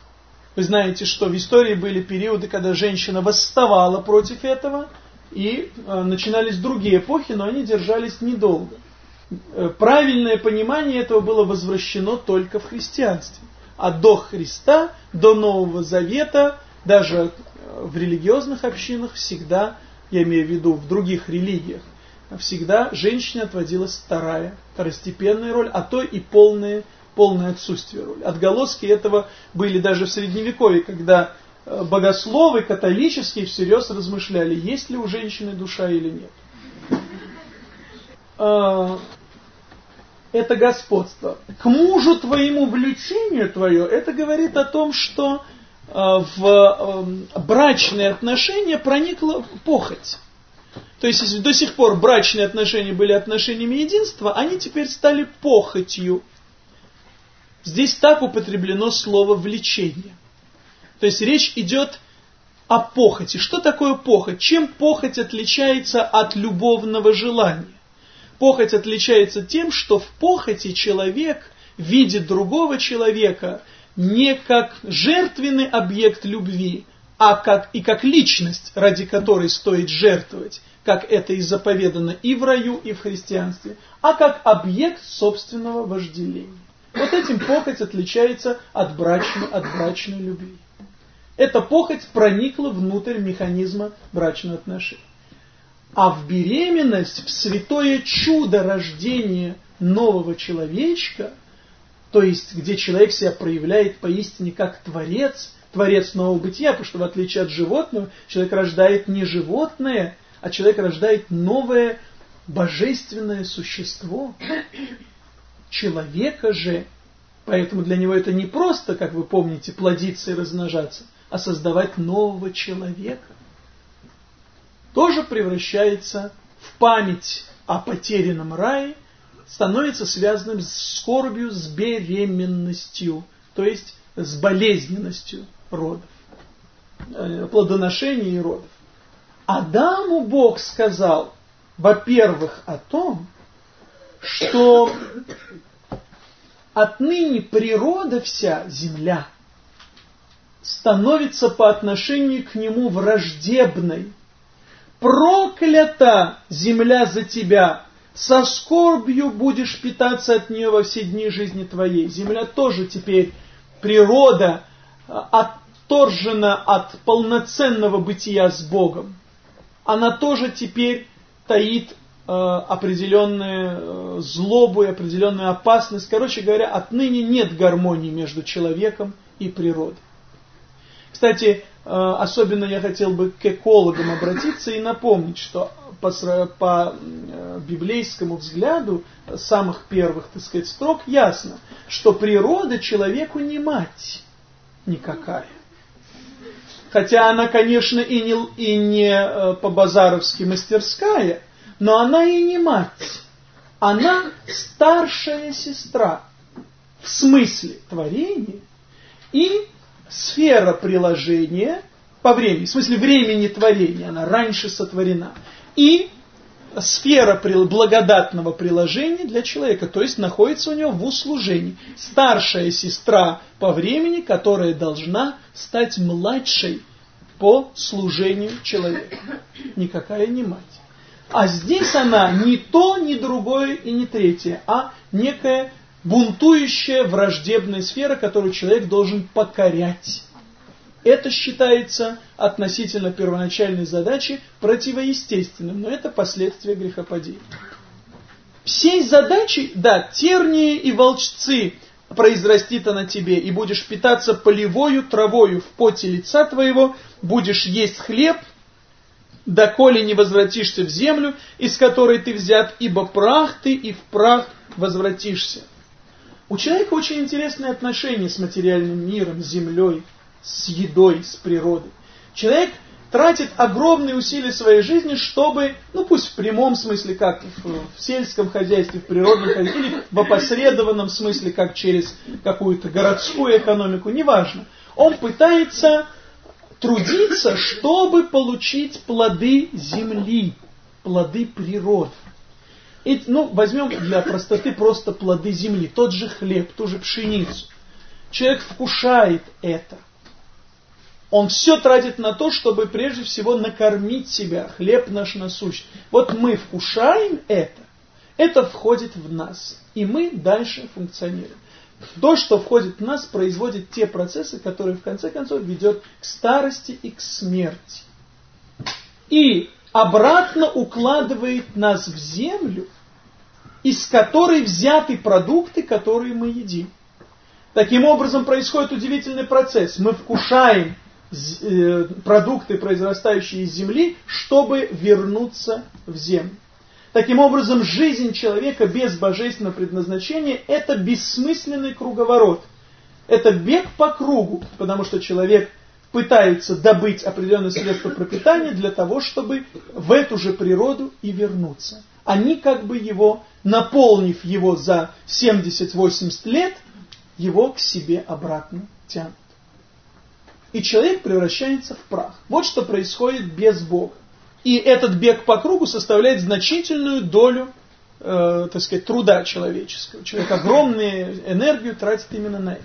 Вы знаете, что в истории были периоды, когда женщина восставала против этого, и э, начинались другие эпохи, но они держались недолго. Э, правильное понимание этого было возвращено только в христианстве. А до Христа, до Нового Завета, даже э, в религиозных общинах всегда, я имею в виду в других религиях, всегда женщине отводилась вторая, второстепенная роль, а то и полная полное отсутствие роли. Отголоски этого были даже в Средневековье, когда э, богословы католические всерьез размышляли, есть ли у женщины душа или нет. А, это господство. К мужу твоему влечению твое, это говорит о том, что э, в эм, брачные отношения проникла похоть. То есть, если до сих пор брачные отношения были отношениями единства, они теперь стали похотью. Здесь так употреблено слово «влечение». То есть речь идет о похоти. Что такое похоть? Чем похоть отличается от любовного желания? Похоть отличается тем, что в похоти человек видит другого человека не как жертвенный объект любви, а как и как личность, ради которой стоит жертвовать, как это и заповедано и в раю, и в христианстве, а как объект собственного вожделения. Вот этим похоть отличается от брачной, от брачной любви. Эта похоть проникла внутрь механизма брачного отношения. А в беременность, в святое чудо рождения нового человечка, то есть где человек себя проявляет поистине как творец, творец нового бытия, потому что в отличие от животного, человек рождает не животное, а человек рождает новое божественное существо, человека же, поэтому для него это не просто, как вы помните, плодиться и размножаться, а создавать нового человека, тоже превращается в память о потерянном рае, становится связанным с скорбью, с беременностью, то есть с болезненностью родов, э, плодоношения и родов. Адаму Бог сказал, во-первых, о том, что отныне природа вся, земля, становится по отношению к нему враждебной. Проклята земля за тебя, со скорбью будешь питаться от нее во все дни жизни твоей. Земля тоже теперь природа отторжена от полноценного бытия с Богом. Она тоже теперь таит определенную э, злобу и определенную опасность. Короче говоря, отныне нет гармонии между человеком и природой. Кстати, э, особенно я хотел бы к экологам обратиться и напомнить, что по, по э, библейскому взгляду самых первых, так сказать, строк ясно, что природа человеку не мать никакая. Хотя она, конечно, и не, и не э, по-базаровски мастерская, но она и не мать. Она старшая сестра в смысле творения и сфера приложения по времени, в смысле времени творения, она раньше сотворена. И сфера благодатного приложения для человека, то есть находится у него в услужении. Старшая сестра по времени, которая должна стать младшей по служению человека. Никакая не мать. А здесь она не то, ни другое и не третье, а некая бунтующая враждебная сфера, которую человек должен покорять. Это считается относительно первоначальной задачи противоестественным, но это последствия грехопадения. Всей задачей, да, тернии и волчцы произрастит она тебе, и будешь питаться полевою травою в поте лица твоего, будешь есть хлеб, доколе не возвратишься в землю, из которой ты взят, ибо прах ты и в прах возвратишься. У человека очень интересные отношения с материальным миром, с землей, с едой, с природой. Человек тратит огромные усилия своей жизни, чтобы, ну пусть в прямом смысле, как в, в сельском хозяйстве, в природном хозяйстве, или в опосредованном смысле, как через какую-то городскую экономику, неважно. Он пытается трудиться, чтобы получить плоды земли, плоды природы. И, ну, возьмем для простоты просто плоды земли, тот же хлеб, ту же пшеницу. Человек вкушает это. Он все тратит на то, чтобы прежде всего накормить себя, хлеб наш насущный. Вот мы вкушаем это, это входит в нас, и мы дальше функционируем. То, что входит в нас, производит те процессы, которые в конце концов ведет к старости и к смерти. И обратно укладывает нас в землю, из которой взяты продукты, которые мы едим. Таким образом происходит удивительный процесс. Мы вкушаем Э, продукты, произрастающие из земли, чтобы вернуться в землю. Таким образом, жизнь человека без божественного предназначения – это бессмысленный круговорот. Это бег по кругу, потому что человек пытается добыть определенные средства пропитания для того, чтобы в эту же природу и вернуться. Они как бы его, наполнив его за 70-80 лет, его к себе обратно тянут и человек превращается в прах. Вот что происходит без Бога. И этот бег по кругу составляет значительную долю, э, так сказать, труда человеческого. Человек огромную энергию тратит именно на это.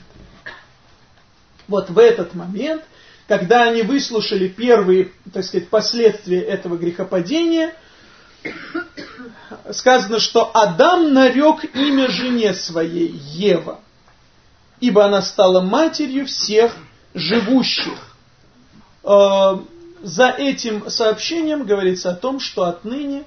Вот в этот момент, когда они выслушали первые, так сказать, последствия этого грехопадения, сказано, что Адам нарек имя жене своей, Ева, ибо она стала матерью всех живущих. За этим сообщением говорится о том, что отныне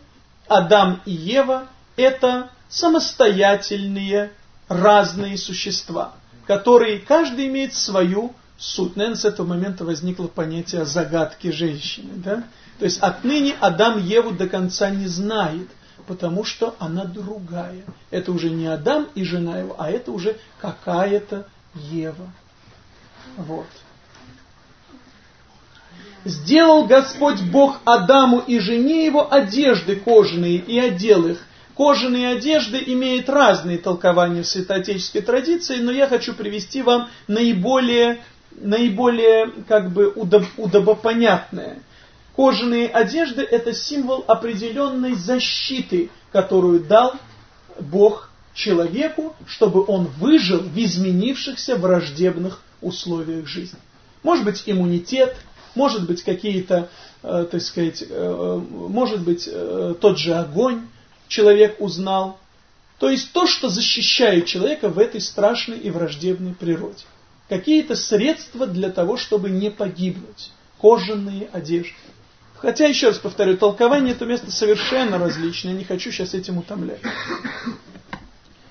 Адам и Ева это самостоятельные разные существа, которые каждый имеет свою суть. Наверное, с этого момента возникло понятие загадки женщины. Да? То есть отныне Адам Еву до конца не знает, потому что она другая. Это уже не Адам и жена его, а это уже какая-то Ева. Вот. Сделал Господь Бог Адаму и жене его одежды кожаные и одел их. Кожаные одежды имеют разные толкования в святоотеческой традиции, но я хочу привести вам наиболее, наиболее как бы удоб, удобопонятное. Кожаные одежды – это символ определенной защиты, которую дал Бог человеку, чтобы он выжил в изменившихся враждебных условиях жизни. Может быть иммунитет, может быть какие-то, э, так сказать, э, может быть э, тот же огонь человек узнал. То есть то, что защищает человека в этой страшной и враждебной природе. Какие-то средства для того, чтобы не погибнуть. Кожаные одежды. Хотя, еще раз повторю, толкование этого места совершенно различное, не хочу сейчас этим утомлять.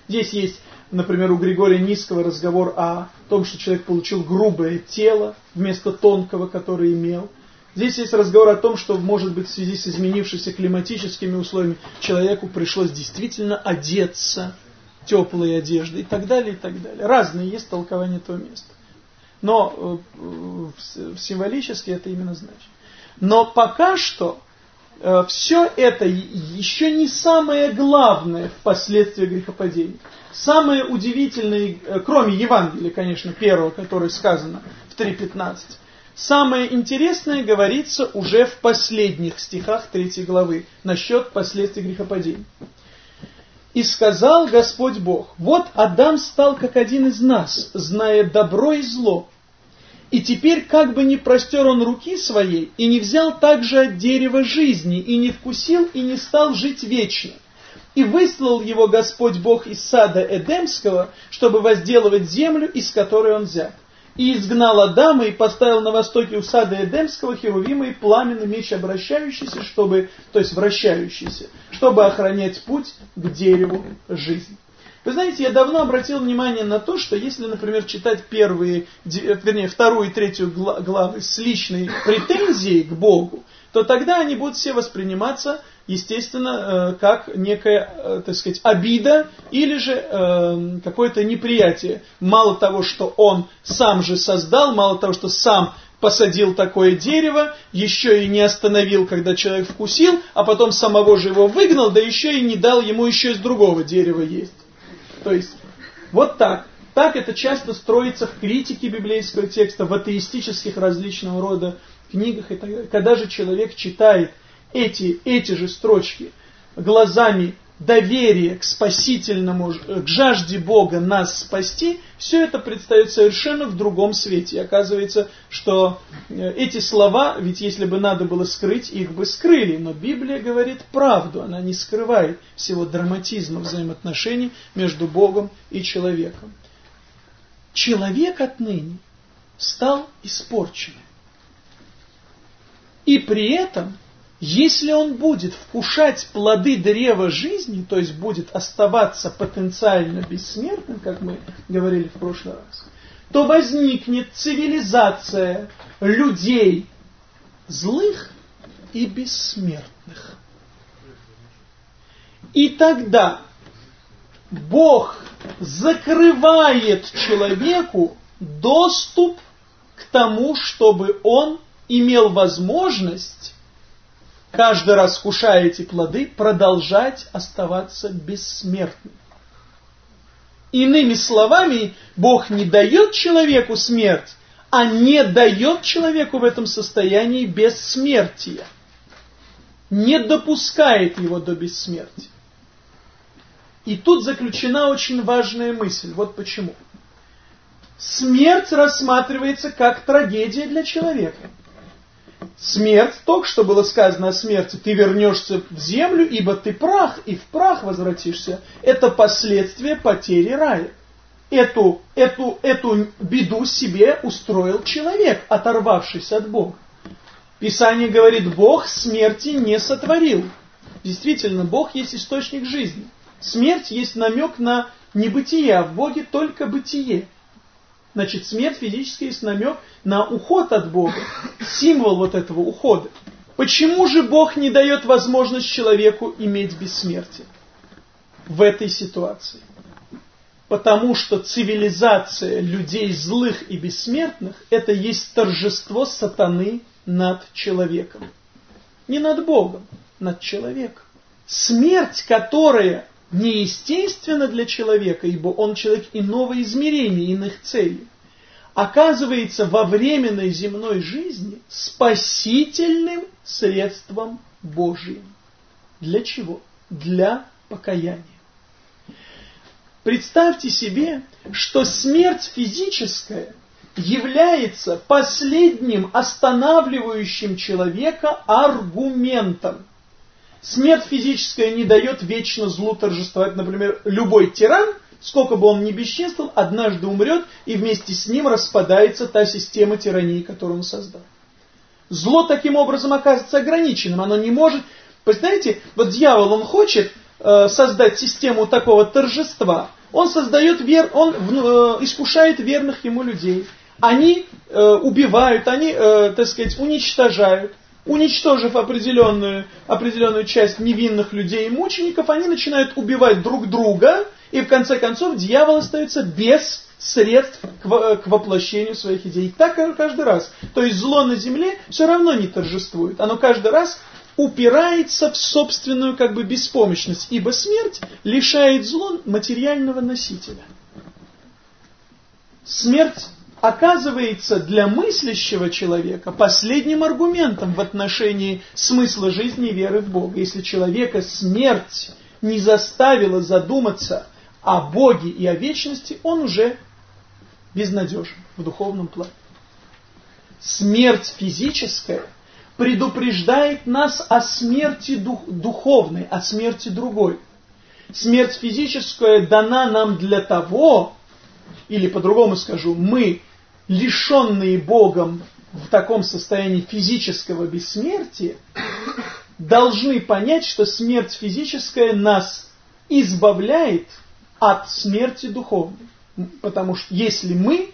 Здесь есть, например, у Григория Низкого разговор о том, что человек получил грубое тело вместо тонкого, которое имел. Здесь есть разговор о том, что, может быть, в связи с изменившимися климатическими условиями человеку пришлось действительно одеться теплой одеждой и так далее, и так далее. Разные есть толкования этого места. Но э, символически это именно значит. Но пока что э, все это еще не самое главное в последствии грехопадения. Самое удивительное, э, кроме Евангелия, конечно, первого, которое сказано в 3.15, самое интересное говорится уже в последних стихах 3 главы насчет последствий грехопадения. «И сказал Господь Бог, вот Адам стал как один из нас, зная добро и зло. И теперь как бы не простер он руки своей, и не взял также от дерева жизни, и не вкусил, и не стал жить вечно. И выслал его Господь Бог из сада Эдемского, чтобы возделывать землю, из которой он взят и изгнал Адама и поставил на востоке у сада Эдемского херувима и пламенный меч обращающийся, чтобы, то есть вращающийся, чтобы охранять путь к дереву жизни. Вы знаете, я давно обратил внимание на то, что если, например, читать первые, вернее, вторую и третью главы с личной претензией к Богу, то тогда они будут все восприниматься естественно, э, как некая, э, так сказать, обида или же э, какое-то неприятие. Мало того, что он сам же создал, мало того, что сам посадил такое дерево, еще и не остановил, когда человек вкусил, а потом самого же его выгнал, да еще и не дал ему еще из другого дерева есть. То есть, вот так. Так это часто строится в критике библейского текста, в атеистических различного рода книгах и так далее. Когда же человек читает эти, эти же строчки глазами доверия к спасительному, к жажде Бога нас спасти, все это предстает совершенно в другом свете. И оказывается, что э, эти слова, ведь если бы надо было скрыть, их бы скрыли. Но Библия говорит правду, она не скрывает всего драматизма взаимоотношений между Богом и человеком. Человек отныне стал испорченным. И при этом если он будет вкушать плоды древа жизни, то есть будет оставаться потенциально бессмертным, как мы говорили в прошлый раз, то возникнет цивилизация людей злых и бессмертных. И тогда Бог закрывает человеку доступ к тому, чтобы он имел возможность каждый раз кушая эти плоды, продолжать оставаться бессмертным. Иными словами, Бог не дает человеку смерть, а не дает человеку в этом состоянии бессмертия. Не допускает его до бессмертия. И тут заключена очень важная мысль. Вот почему. Смерть рассматривается как трагедия для человека. Смерть, только что было сказано о смерти, ты вернешься в землю, ибо ты прах, и в прах возвратишься. Это последствия потери рая. Эту, эту, эту беду себе устроил человек, оторвавшись от Бога. Писание говорит, Бог смерти не сотворил. Действительно, Бог есть источник жизни. Смерть есть намек на небытие, а в Боге только бытие. Значит, смерть физическая есть намек на уход от Бога, символ вот этого ухода. Почему же Бог не дает возможность человеку иметь бессмертие в этой ситуации? Потому что цивилизация людей злых и бессмертных – это есть торжество сатаны над человеком. Не над Богом, над человеком. Смерть, которая неестественно для человека, ибо он человек иного измерения, иных целей, оказывается во временной земной жизни спасительным средством Божьим. Для чего? Для покаяния. Представьте себе, что смерть физическая является последним останавливающим человека аргументом – Смерть физическая не дает вечно злу торжествовать. Например, любой тиран, сколько бы он ни бесчинствовал, однажды умрет, и вместе с ним распадается та система тирании, которую он создал. Зло таким образом оказывается ограниченным, оно не может... Знаете, вот дьявол, он хочет э, создать систему такого торжества, он создает вер, он э, искушает верных ему людей. Они э, убивают, они, э, так сказать, уничтожают. Уничтожив определенную, определенную часть невинных людей и мучеников, они начинают убивать друг друга, и в конце концов дьявол остается без средств к, к воплощению своих идей. Так каждый раз. То есть зло на земле все равно не торжествует. Оно каждый раз упирается в собственную как бы беспомощность, ибо смерть лишает зло материального носителя. Смерть оказывается для мыслящего человека последним аргументом в отношении смысла жизни и веры в Бога. Если человека смерть не заставила задуматься о Боге и о вечности, он уже безнадежен в духовном плане. Смерть физическая предупреждает нас о смерти дух, духовной, о смерти другой. Смерть физическая дана нам для того, или по-другому скажу, мы, лишенные Богом в таком состоянии физического бессмертия, должны понять, что смерть физическая нас избавляет от смерти духовной. Потому что если мы,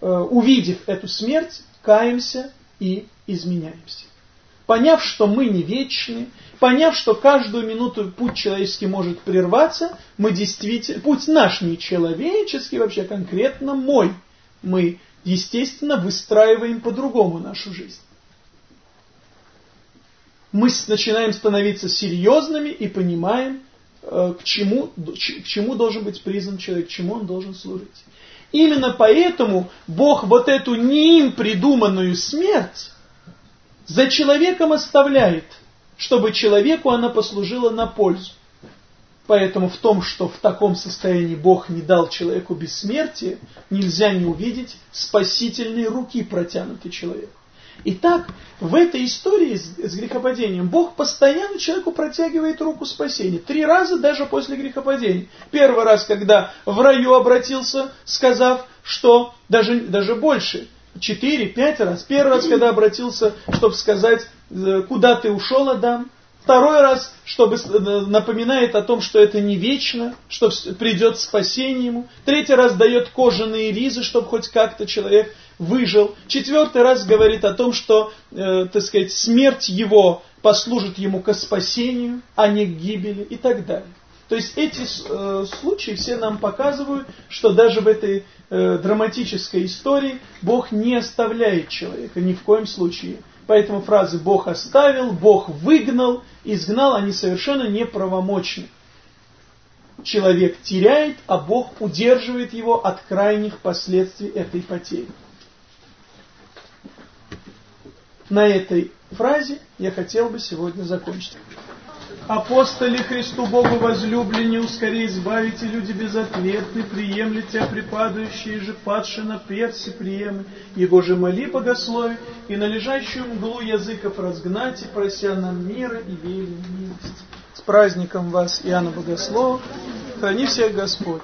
э, увидев эту смерть, каемся и изменяемся. Поняв, что мы не вечны, поняв, что каждую минуту путь человеческий может прерваться, мы действительно, путь наш не человеческий, вообще конкретно мой, мы, естественно, выстраиваем по-другому нашу жизнь. Мы начинаем становиться серьезными и понимаем, Э, к чему, к чему должен быть призван человек, чему он должен служить. Именно поэтому Бог вот эту не им придуманную смерть за человеком оставляет, чтобы человеку она послужила на пользу. Поэтому в том, что в таком состоянии Бог не дал человеку бессмертие, нельзя не увидеть спасительной руки протянутой человеку. Итак, в этой истории с, с грехопадением Бог постоянно человеку протягивает руку спасения. Три раза даже после грехопадения. Первый раз, когда в раю обратился, сказав, что даже, даже больше, четыре, пять раз. Первый раз, когда обратился, чтобы сказать, э, куда ты ушел, Адам. Второй раз, чтобы э, напоминает о том, что это не вечно, что придет спасение ему. Третий раз дает кожаные ризы, чтобы хоть как-то человек выжил. Четвертый раз говорит о том, что, э, так сказать, смерть его послужит ему к спасению, а не к гибели и так далее. То есть эти э, случаи все нам показывают, что даже в этой э, драматической истории Бог не оставляет человека ни в коем случае. Поэтому фразы «Бог оставил», «Бог выгнал», «изгнал» они совершенно неправомочны. Человек теряет, а Бог удерживает его от крайних последствий этой потери. На этой фразе я хотел бы сегодня закончить. Апостоли Христу Богу возлюбленню, скорее избавите люди безответны, приемлите, а припадающие же падшие на перси приемы, Его же моли богослови, и на лежащую мглу языков разгнать, и прося нам мира и веры милости. С праздником вас, Иоанна Богослова, храни всех Господь!